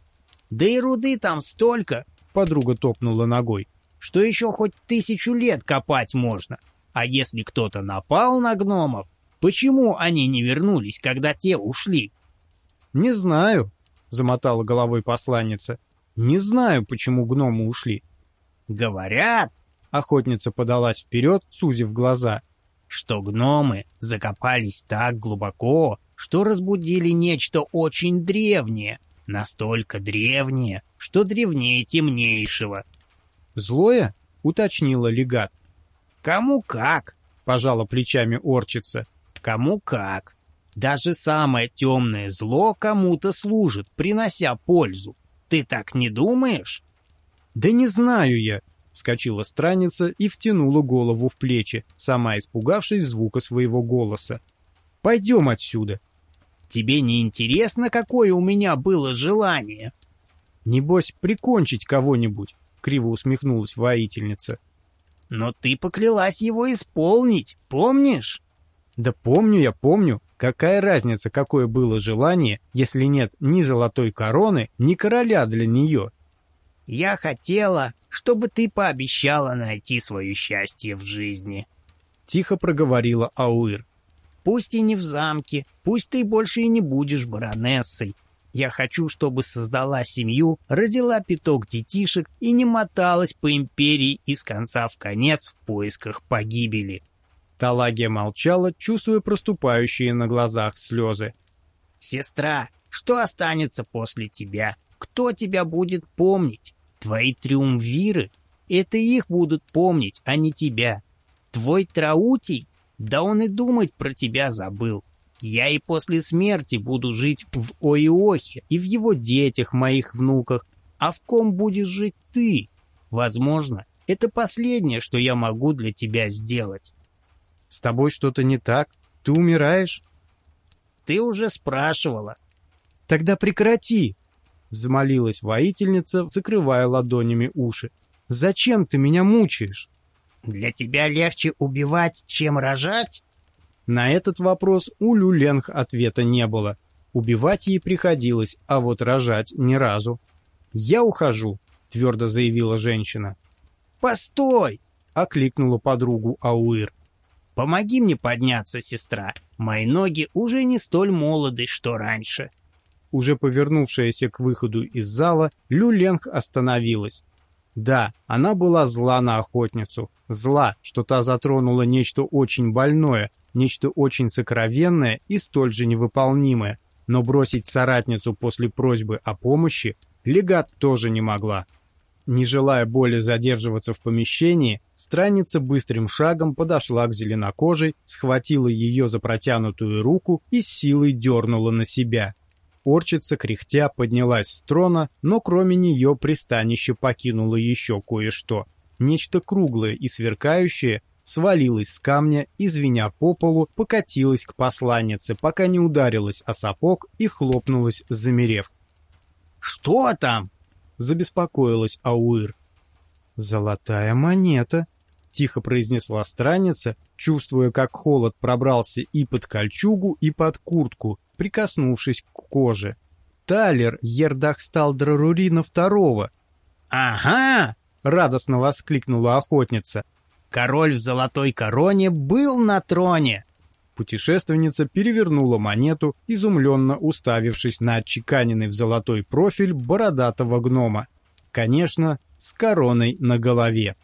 «Да и руды там столько!»
— подруга топнула ногой.
«Что еще хоть тысячу лет копать можно. А если кто-то напал на гномов, почему они не вернулись, когда те ушли?
«Не знаю», — замотала головой посланница. «Не знаю, почему гномы ушли».
«Говорят», — охотница подалась вперед, сузив глаза, «что гномы закопались так глубоко, что разбудили нечто очень древнее, настолько древнее, что древнее темнейшего».
«Злое?» — уточнила легат.
«Кому как?»
— пожала плечами орчица.
«Кому как?» Даже самое темное зло кому-то служит, принося пользу. Ты так не думаешь?
Да не знаю я, вскочила странница и втянула голову в плечи, сама испугавшись звука своего голоса. Пойдем отсюда.
Тебе не интересно, какое у меня было желание?
Небось, прикончить кого-нибудь, криво усмехнулась воительница.
Но ты поклялась его исполнить, помнишь?
Да помню я, помню. Какая разница, какое было желание, если нет ни золотой короны, ни короля для нее?
Я хотела, чтобы ты пообещала найти свое счастье в жизни.
Тихо проговорила Ауир.
Пусть и не в замке, пусть ты больше и не будешь баронессой. Я хочу, чтобы создала семью, родила пяток детишек и не моталась по империи из конца в конец в поисках погибели.
Талагия молчала, чувствуя проступающие на глазах слезы.
«Сестра, что останется после тебя? Кто тебя будет помнить? Твои триумвиры? Это их будут помнить, а не тебя. Твой Траутий? Да он и думать про тебя забыл. Я и после смерти буду жить в Оиохе и в его детях, моих внуках. А в ком будешь жить ты? Возможно, это последнее, что я могу для тебя сделать.
С тобой что-то не так? Ты умираешь?»
«Ты уже спрашивала».
«Тогда прекрати!» — замолилась воительница, закрывая ладонями уши. «Зачем ты меня мучаешь?»
«Для тебя легче убивать, чем рожать?»
На этот вопрос у Люленг ответа не было. Убивать ей приходилось, а вот рожать ни разу. «Я ухожу», — твердо заявила женщина.
«Постой!»
— окликнула подругу Ауир.
Помоги мне подняться, сестра. Мои ноги уже не столь молоды, что раньше.
Уже повернувшаяся к выходу из зала, Люленг остановилась. Да, она была зла на охотницу. Зла, что та затронула нечто очень больное, нечто очень сокровенное и столь же невыполнимое. Но бросить соратницу после просьбы о помощи легат тоже не могла. Не желая более задерживаться в помещении, странница быстрым шагом подошла к зеленокожей, схватила ее за протянутую руку и силой дернула на себя. Орчица, кряхтя, поднялась с трона, но кроме нее пристанище покинуло еще кое-что. Нечто круглое и сверкающее свалилось с камня и, звеня по полу, покатилось к посланнице, пока не ударилась о сапог и хлопнулась, замерев.
«Что там?»
забеспокоилась Ауир. «Золотая монета», — тихо произнесла страница, чувствуя, как холод пробрался и под кольчугу, и под куртку, прикоснувшись к коже. Талер Ердахстал Драрурина второго.
«Ага!»
— радостно воскликнула охотница.
«Король в золотой короне был на троне!»
Путешественница перевернула монету, изумленно уставившись на отчеканенный в золотой профиль бородатого гнома. Конечно, с короной на голове.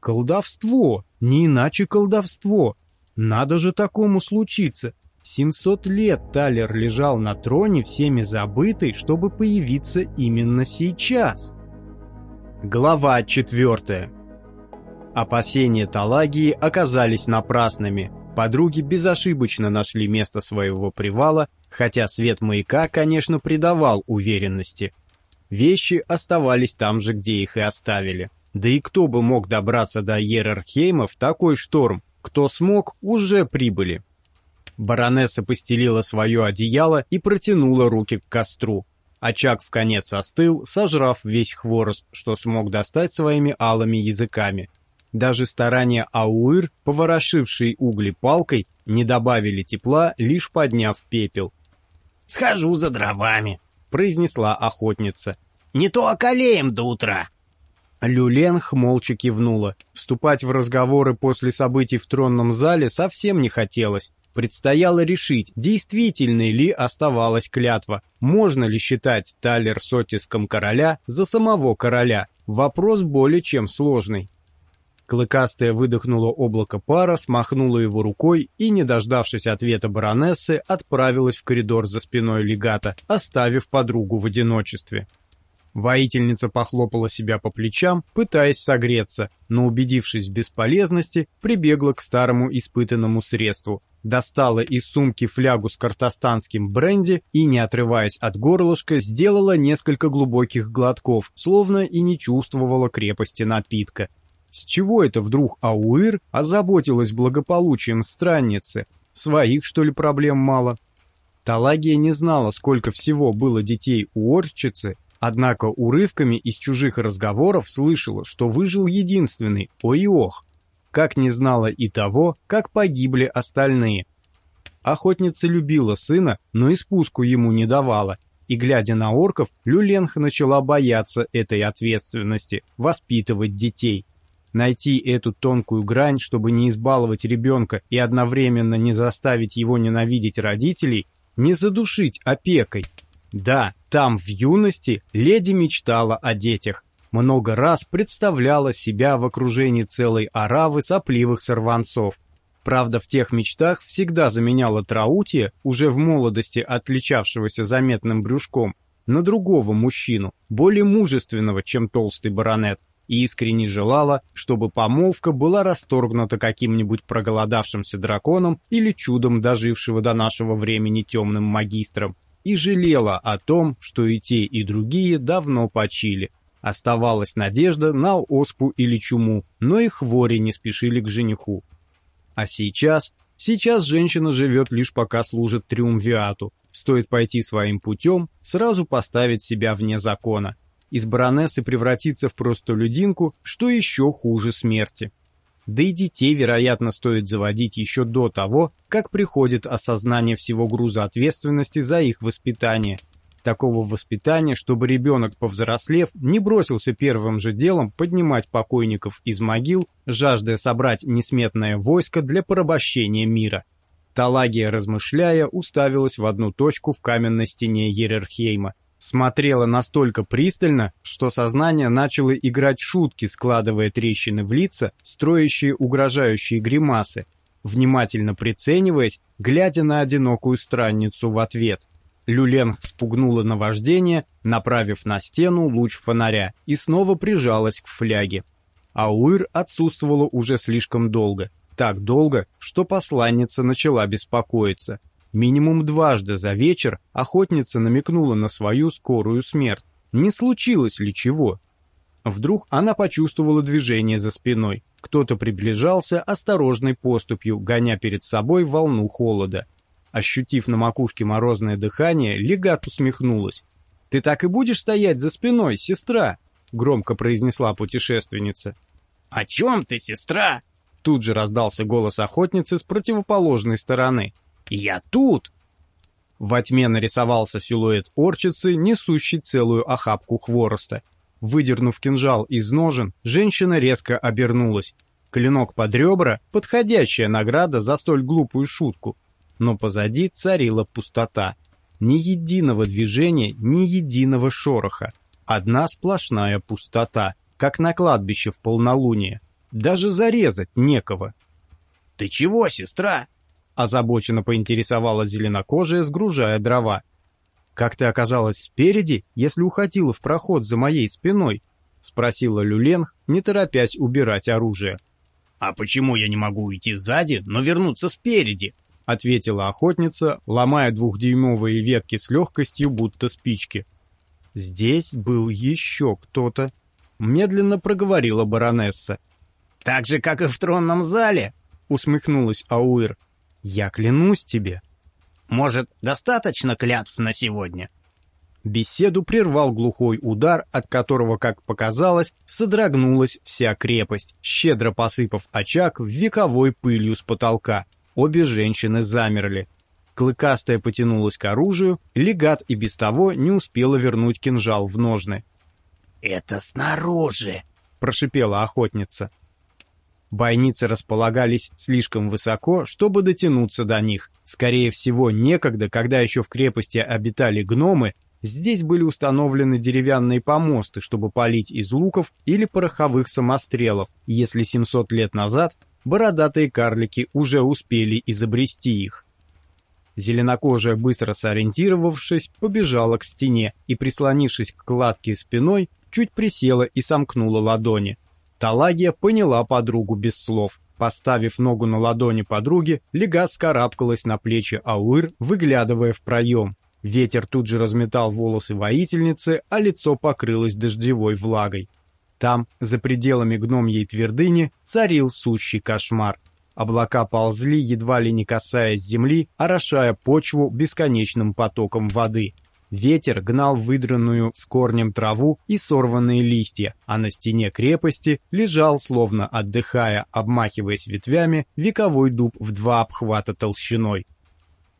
Колдовство! Не иначе колдовство! Надо же такому случиться! 700 лет Талер лежал на троне, всеми забытый, чтобы появиться именно сейчас. Глава четвертая. Опасения Талагии оказались напрасными. Подруги безошибочно нашли место своего привала, хотя свет маяка, конечно, придавал уверенности. Вещи оставались там же, где их и оставили. Да и кто бы мог добраться до Ерархейма в такой шторм? Кто смог, уже прибыли. Баронесса постелила свое одеяло и протянула руки к костру. Очаг в конец остыл, сожрав весь хворост, что смог достать своими алыми языками. Даже старания Ауыр, поворошившей угли палкой, не добавили тепла, лишь подняв пепел.
«Схожу за дровами», —
произнесла охотница.
«Не то околеем до утра».
Люленх молча кивнула. Вступать в разговоры после событий в тронном зале совсем не хотелось. Предстояло решить, действительно ли оставалась клятва, можно ли считать Талер сотиском короля за самого короля. Вопрос более чем сложный. Клыкастая выдохнула облако пара, смахнула его рукой и, не дождавшись ответа баронессы, отправилась в коридор за спиной легата, оставив подругу в одиночестве. Воительница похлопала себя по плечам, пытаясь согреться, но, убедившись в бесполезности, прибегла к старому испытанному средству. Достала из сумки флягу с картостанским бренди и, не отрываясь от горлышка, сделала несколько глубоких глотков, словно и не чувствовала крепости напитка. С чего это вдруг Ауир озаботилась благополучием странницы? Своих, что ли, проблем мало? Талагия не знала, сколько всего было детей у Орчицы, Однако урывками из чужих разговоров слышала, что выжил единственный, Оиох, как не знала и того, как погибли остальные. Охотница любила сына, но и спуску ему не давала, и, глядя на орков, Люленх начала бояться этой ответственности, воспитывать детей. Найти эту тонкую грань, чтобы не избаловать ребенка и одновременно не заставить его ненавидеть родителей, не задушить опекой. Да, там, в юности, леди мечтала о детях. Много раз представляла себя в окружении целой оравы сопливых сорванцов. Правда, в тех мечтах всегда заменяла Траутия, уже в молодости отличавшегося заметным брюшком, на другого мужчину, более мужественного, чем толстый баронет, и искренне желала, чтобы помолвка была расторгнута каким-нибудь проголодавшимся драконом или чудом дожившего до нашего времени темным магистром и жалела о том, что и те, и другие давно почили. Оставалась надежда на оспу или чуму, но и хвори не спешили к жениху. А сейчас, сейчас женщина живет лишь пока служит триумвиату. Стоит пойти своим путем, сразу поставить себя вне закона. Из баронессы превратиться в простолюдинку, что еще хуже смерти. Да и детей, вероятно, стоит заводить еще до того, как приходит осознание всего груза ответственности за их воспитание. Такого воспитания, чтобы ребенок, повзрослев, не бросился первым же делом поднимать покойников из могил, жаждая собрать несметное войско для порабощения мира. Талагия, размышляя, уставилась в одну точку в каменной стене Ерерхейма смотрела настолько пристально, что сознание начало играть шутки, складывая трещины в лица, строящие угрожающие гримасы, внимательно прицениваясь, глядя на одинокую странницу в ответ. Люленг спугнула наваждение, направив на стену луч фонаря, и снова прижалась к фляге. Ауир отсутствовала уже слишком долго, так долго, что посланница начала беспокоиться — Минимум дважды за вечер охотница намекнула на свою скорую смерть. Не случилось ли чего? Вдруг она почувствовала движение за спиной. Кто-то приближался осторожной поступью, гоня перед собой волну холода. Ощутив на макушке морозное дыхание, легат усмехнулась. «Ты так и будешь стоять за спиной, сестра?» — громко произнесла путешественница.
«О чем ты, сестра?»
Тут же раздался голос охотницы с противоположной стороны.
«Я тут!»
Во тьме нарисовался силуэт орчицы, несущий целую охапку хвороста. Выдернув кинжал из ножен, женщина резко обернулась. Клинок под ребра — подходящая награда за столь глупую шутку. Но позади царила пустота. Ни единого движения, ни единого шороха. Одна сплошная пустота, как на кладбище в полнолуние. Даже зарезать некого.
«Ты чего, сестра?»
Озабоченно поинтересовалась зеленокожая, сгружая дрова. «Как ты оказалась спереди, если уходила в проход за моей спиной?» — спросила Люленг, не торопясь убирать оружие.
«А почему я не могу уйти сзади, но вернуться спереди?»
— ответила охотница, ломая двухдюймовые ветки с легкостью, будто спички. «Здесь был еще кто-то», — медленно проговорила баронесса.
«Так же, как и в тронном зале», —
усмехнулась Ауир. Я клянусь тебе.
Может, достаточно клятв на сегодня?
Беседу прервал глухой удар, от которого, как показалось, содрогнулась вся крепость, щедро посыпав очаг вековой пылью с потолка. Обе женщины замерли. Клыкастая потянулась к оружию, легат и без того не успела вернуть кинжал в ножны.
«Это снаружи!»
прошипела охотница. Бойницы располагались слишком высоко, чтобы дотянуться до них. Скорее всего, некогда, когда еще в крепости обитали гномы, здесь были установлены деревянные помосты, чтобы палить из луков или пороховых самострелов, если 700 лет назад бородатые карлики уже успели изобрести их. Зеленокожая, быстро сориентировавшись, побежала к стене и, прислонившись к кладке спиной, чуть присела и сомкнула ладони. Талагия поняла подругу без слов. Поставив ногу на ладони подруги, Лега скарабкалась на плечи Ауыр, выглядывая в проем. Ветер тут же разметал волосы воительницы, а лицо покрылось дождевой влагой. Там, за пределами гномьей твердыни, царил сущий кошмар. Облака ползли, едва ли не касаясь земли, орошая почву бесконечным потоком воды. Ветер гнал выдранную с корнем траву и сорванные листья, а на стене крепости лежал, словно отдыхая, обмахиваясь ветвями, вековой дуб в два обхвата толщиной.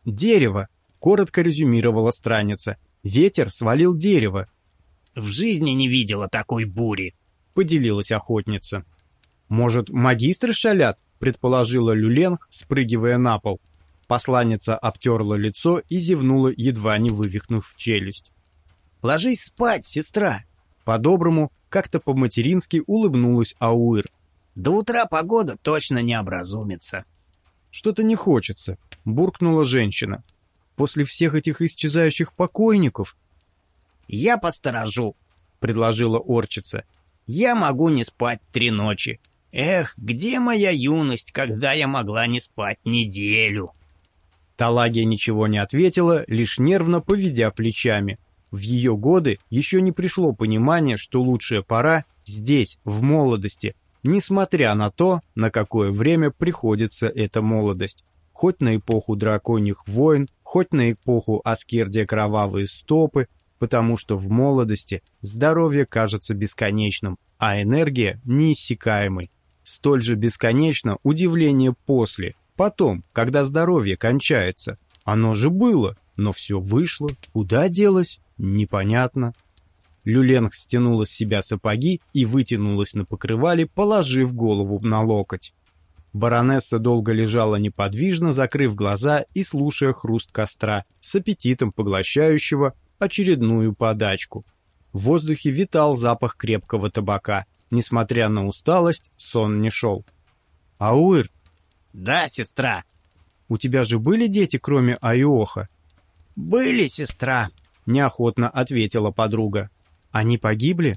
«Дерево!» — коротко резюмировала страница. «Ветер свалил дерево».
«В жизни не видела такой бури», — поделилась охотница.
«Может, магистры шалят?» — предположила Люленг, спрыгивая на пол. Посланница обтерла лицо и зевнула, едва не вывихнув челюсть.
«Ложись спать, сестра!»
По-доброму, как-то по-матерински улыбнулась Ауир.
«До утра погода точно не образумится».
«Что-то не хочется», — буркнула женщина. «После всех этих исчезающих покойников...»
«Я посторожу», — предложила Орчица. «Я могу не спать три ночи. Эх, где моя юность, когда я могла не спать неделю?»
Талагия ничего не ответила, лишь нервно поведя плечами. В ее годы еще не пришло понимание, что лучшая пора здесь, в молодости, несмотря на то, на какое время приходится эта молодость. Хоть на эпоху драконьих войн, хоть на эпоху Аскердия кровавые стопы, потому что в молодости здоровье кажется бесконечным, а энергия неиссякаемой. Столь же бесконечно удивление после, Потом, когда здоровье кончается. Оно же было, но все вышло. Куда делось? Непонятно. Люленг стянула с себя сапоги и вытянулась на покрывале, положив голову на локоть. Баронесса долго лежала неподвижно, закрыв глаза и слушая хруст костра, с аппетитом поглощающего очередную подачку. В воздухе витал запах крепкого табака. Несмотря на усталость, сон не шел. «Ауэр,
«Да, сестра».
«У тебя же были дети, кроме Айоха?»
«Были, сестра», —
неохотно ответила подруга. «Они погибли?»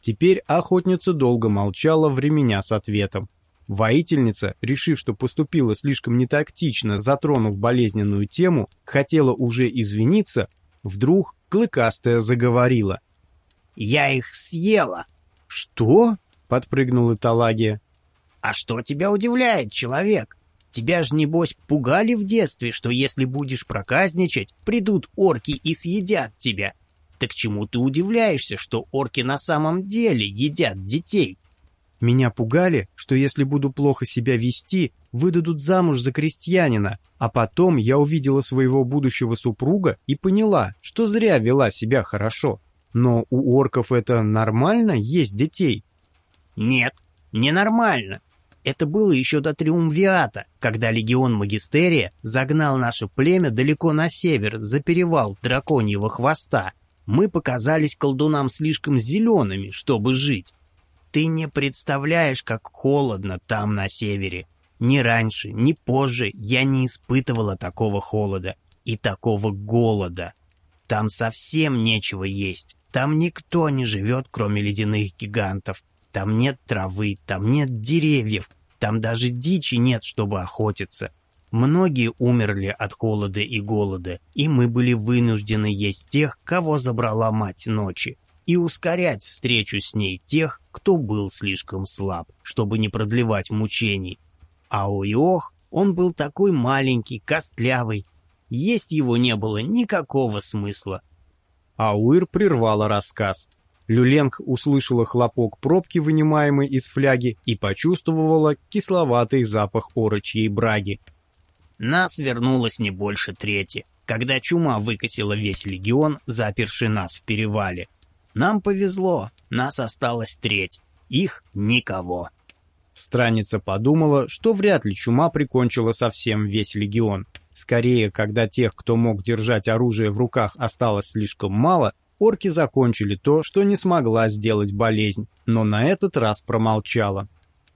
Теперь охотница долго молчала, временя с ответом. Воительница, решив, что поступила слишком нетактично, затронув болезненную тему, хотела уже извиниться, вдруг клыкастая заговорила.
«Я их съела!»
«Что?» — подпрыгнула Талагия.
А что тебя удивляет, человек? Тебя ж, небось, пугали в детстве, что если будешь проказничать, придут орки и съедят тебя. Так чему ты удивляешься, что орки на самом деле едят детей?
Меня пугали, что если буду плохо себя вести, выдадут замуж за крестьянина, а потом я увидела своего будущего супруга и поняла, что зря вела себя хорошо. Но у орков это нормально есть детей?
Нет, ненормально. Это было еще до Триумвиата, когда легион Магистерия загнал наше племя далеко на север, за перевал драконьего хвоста. Мы показались колдунам слишком зелеными, чтобы жить. Ты не представляешь, как холодно там на севере. Ни раньше, ни позже я не испытывала такого холода и такого голода. Там совсем нечего есть. Там никто не живет, кроме ледяных гигантов. Там нет травы, там нет деревьев, там даже дичи нет, чтобы охотиться. Многие умерли от холода и голода, и мы были вынуждены есть тех, кого забрала мать ночи, и ускорять встречу с ней тех, кто был слишком слаб, чтобы не продлевать мучений. А у Иох он был такой маленький, костлявый. Есть его не было никакого смысла.
Ауир прервала рассказ. Люленг услышала хлопок пробки, вынимаемой из фляги, и почувствовала кисловатый запах орочьей браги.
Нас вернулось не больше трети, когда чума выкосила весь легион, заперший нас в перевале. Нам повезло, нас осталось треть. Их никого.
Страница подумала, что вряд ли чума прикончила совсем весь легион. Скорее, когда тех, кто мог держать оружие в руках, осталось слишком мало, орки закончили то, что не смогла сделать болезнь, но на этот раз промолчала.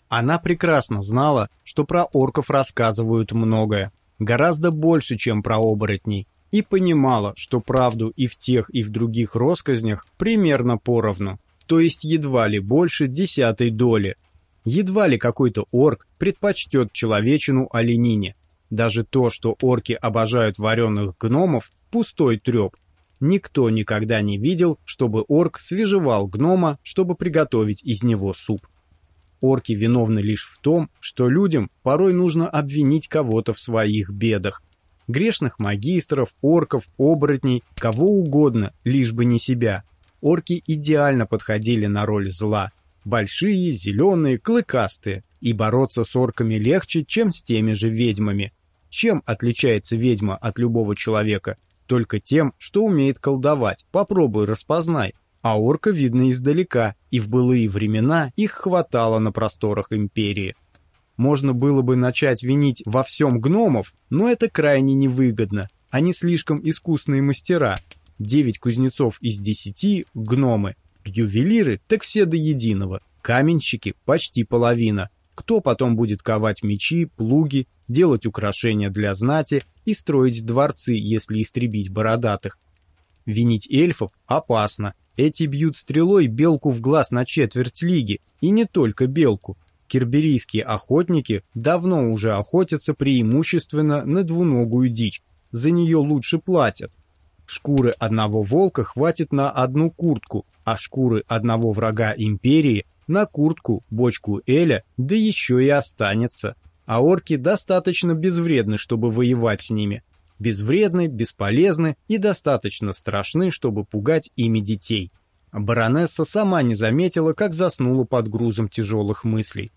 Она прекрасно знала, что про орков рассказывают многое, гораздо больше, чем про оборотней, и понимала, что правду и в тех, и в других россказнях примерно поровну, то есть едва ли больше десятой доли. Едва ли какой-то орк предпочтет человечину оленине. Даже то, что орки обожают вареных гномов, пустой треп. Никто никогда не видел, чтобы орк свежевал гнома, чтобы приготовить из него суп. Орки виновны лишь в том, что людям порой нужно обвинить кого-то в своих бедах. Грешных магистров, орков, оборотней, кого угодно, лишь бы не себя. Орки идеально подходили на роль зла. Большие, зеленые, клыкастые. И бороться с орками легче, чем с теми же ведьмами. Чем отличается ведьма от любого человека? Только тем, что умеет колдовать. Попробуй распознай а орка видно издалека, и в былые времена их хватало на просторах империи. Можно было бы начать винить во всем гномов, но это крайне невыгодно. Они слишком искусные мастера. Девять кузнецов из десяти — гномы. Ювелиры — так все до единого. Каменщики — почти половина. Кто потом будет ковать мечи, плуги, делать украшения для знати и строить дворцы, если истребить бородатых? Винить эльфов опасно, эти бьют стрелой белку в глаз на четверть лиги, и не только белку. Керберийские охотники давно уже охотятся преимущественно на двуногую дичь, за нее лучше платят. Шкуры одного волка хватит на одну куртку, а шкуры одного врага империи на куртку, бочку Эля, да еще и останется. А орки достаточно безвредны, чтобы воевать с ними безвредны, бесполезны и достаточно страшны, чтобы пугать ими детей. Баронесса сама не заметила, как заснула под грузом тяжелых мыслей.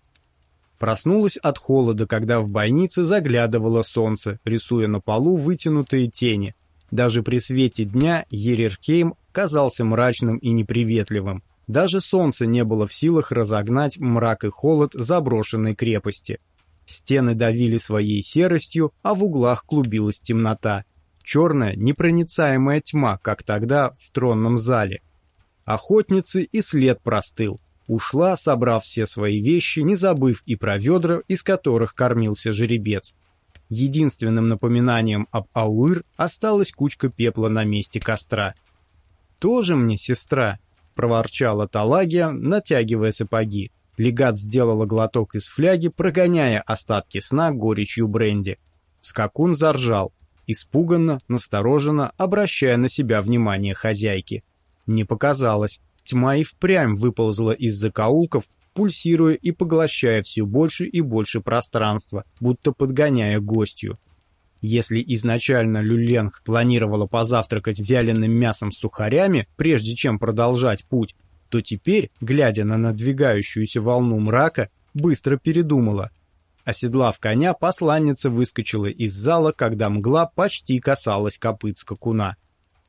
Проснулась от холода, когда в бойнице заглядывало солнце, рисуя на полу вытянутые тени. Даже при свете дня Ерерхейм казался мрачным и неприветливым. Даже солнце не было в силах разогнать мрак и холод заброшенной крепости – Стены давили своей серостью, а в углах клубилась темнота. Черная, непроницаемая тьма, как тогда в тронном зале. Охотницы и след простыл. Ушла, собрав все свои вещи, не забыв и про ведра, из которых кормился жеребец. Единственным напоминанием об Ауир осталась кучка пепла на месте костра. «Тоже мне сестра», — проворчала Талагия, натягивая сапоги. Легат сделала глоток из фляги, прогоняя остатки сна горечью бренди. Скакун заржал, испуганно, настороженно, обращая на себя внимание хозяйки. Не показалось. Тьма и впрямь выползла из закоулков, пульсируя и поглощая все больше и больше пространства, будто подгоняя гостью. Если изначально Люленг планировала позавтракать вяленым мясом с сухарями, прежде чем продолжать путь, то теперь, глядя на надвигающуюся волну мрака, быстро передумала. Оседлав коня, посланница выскочила из зала, когда мгла почти касалась копыт скакуна.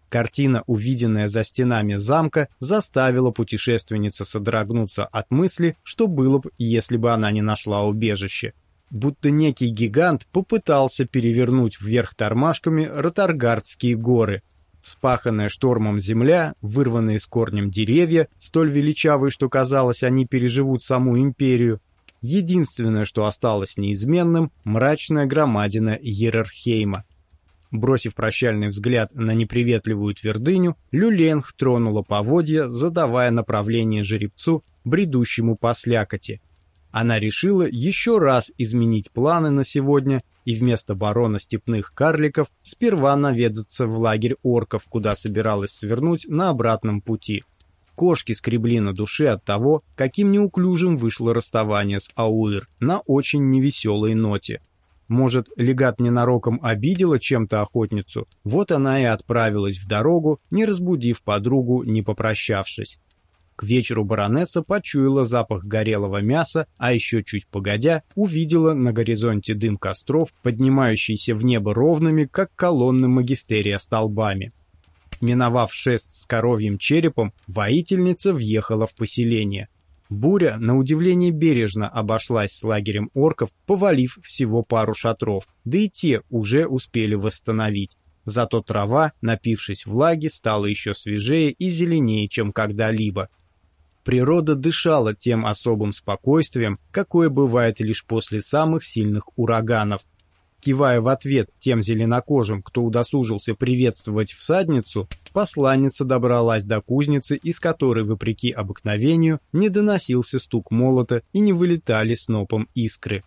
Картина, увиденная за стенами замка, заставила путешественницу содрогнуться от мысли, что было бы, если бы она не нашла убежище. Будто некий гигант попытался перевернуть вверх тормашками Ротаргардские горы — Вспаханная штормом земля, вырванные с корнем деревья, столь величавые, что казалось, они переживут саму империю. Единственное, что осталось неизменным — мрачная громадина Иерархейма. Бросив прощальный взгляд на неприветливую твердыню, Люленг тронула поводья, задавая направление жеребцу, бредущему по слякоти — она решила еще раз изменить планы на сегодня и вместо барона степных карликов сперва наведаться в лагерь орков, куда собиралась свернуть на обратном пути. Кошки скребли на душе от того, каким неуклюжим вышло расставание с Ауир на очень невеселой ноте. Может, легат ненароком обидела чем-то охотницу, вот она и отправилась в дорогу, не разбудив подругу, не попрощавшись. Вечеру баронесса почуяла запах горелого мяса, а еще чуть погодя увидела на горизонте дым костров, поднимающийся в небо ровными, как колонны магистерия столбами. Миновав шест с коровьим черепом, воительница въехала в поселение. Буря, на удивление, бережно обошлась с лагерем орков, повалив всего пару шатров, да и те уже успели восстановить. Зато трава, напившись влаги, стала еще свежее и зеленее, чем когда-либо. Природа дышала тем особым спокойствием, какое бывает лишь после самых сильных ураганов. Кивая в ответ тем зеленокожим, кто удосужился приветствовать всадницу, посланница добралась до кузницы, из которой, вопреки обыкновению, не доносился стук молота и не вылетали снопом искры.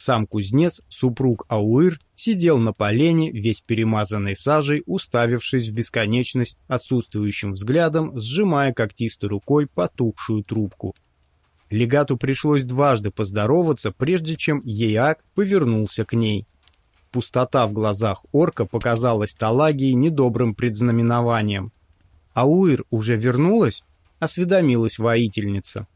Сам кузнец, супруг Ауыр, сидел на полене, весь перемазанный сажей, уставившись в бесконечность отсутствующим взглядом, сжимая когтистой рукой потухшую трубку. Легату пришлось дважды поздороваться, прежде чем Еак повернулся к ней. Пустота в глазах орка показалась Талагии недобрым предзнаменованием. «Ауир уже вернулась?» — осведомилась воительница.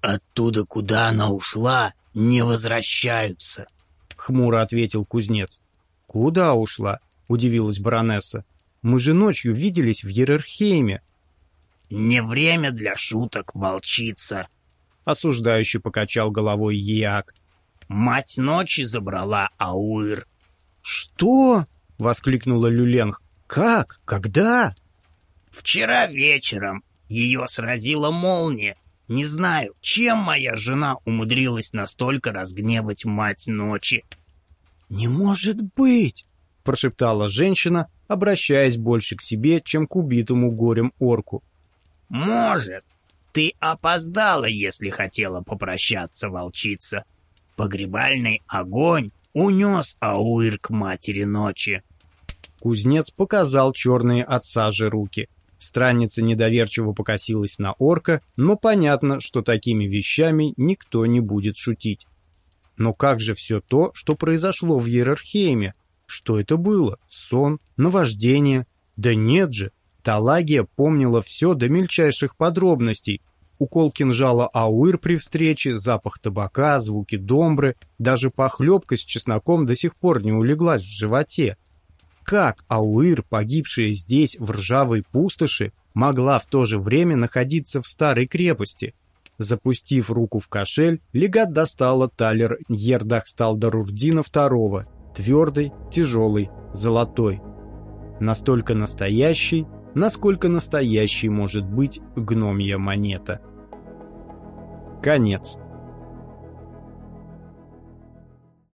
«Оттуда, куда она ушла, не возвращаются», — хмуро ответил кузнец.
«Куда ушла?» — удивилась баронесса. «Мы же ночью виделись в Ерерхейме».
«Не время для шуток, волчица», — осуждающе покачал головой Як. «Мать ночи забрала Ауир».
«Что?» — воскликнула Люленг. «Как? Когда?»
«Вчера вечером. Ее сразила молния. Не знаю, чем моя жена умудрилась настолько разгневать мать ночи».
«Не может быть!» — прошептала женщина, обращаясь больше к себе, чем к убитому горем орку.
«Может. Ты опоздала, если хотела попрощаться, волчица. Погребальный огонь унес Ауир к матери ночи.
Кузнец показал черные от сажи руки. Странница недоверчиво покосилась на орка, но понятно, что такими вещами никто не будет шутить. Но как же все то, что произошло в Иерархейме? Что это было? Сон? Наваждение? Да нет же! Талагия помнила все до мельчайших подробностей, Укол кинжала ауир при встрече, запах табака, звуки домбры, даже похлебка с чесноком до сих пор не улеглась в животе. Как ауир, погибшая здесь, в ржавой пустоши, могла в то же время находиться в старой крепости? Запустив руку в кошель, легат достала талер Ердахсталдарурдина II, твердый, тяжелый, золотой. Настолько настоящий, насколько настоящей может быть гномья монета. Конец.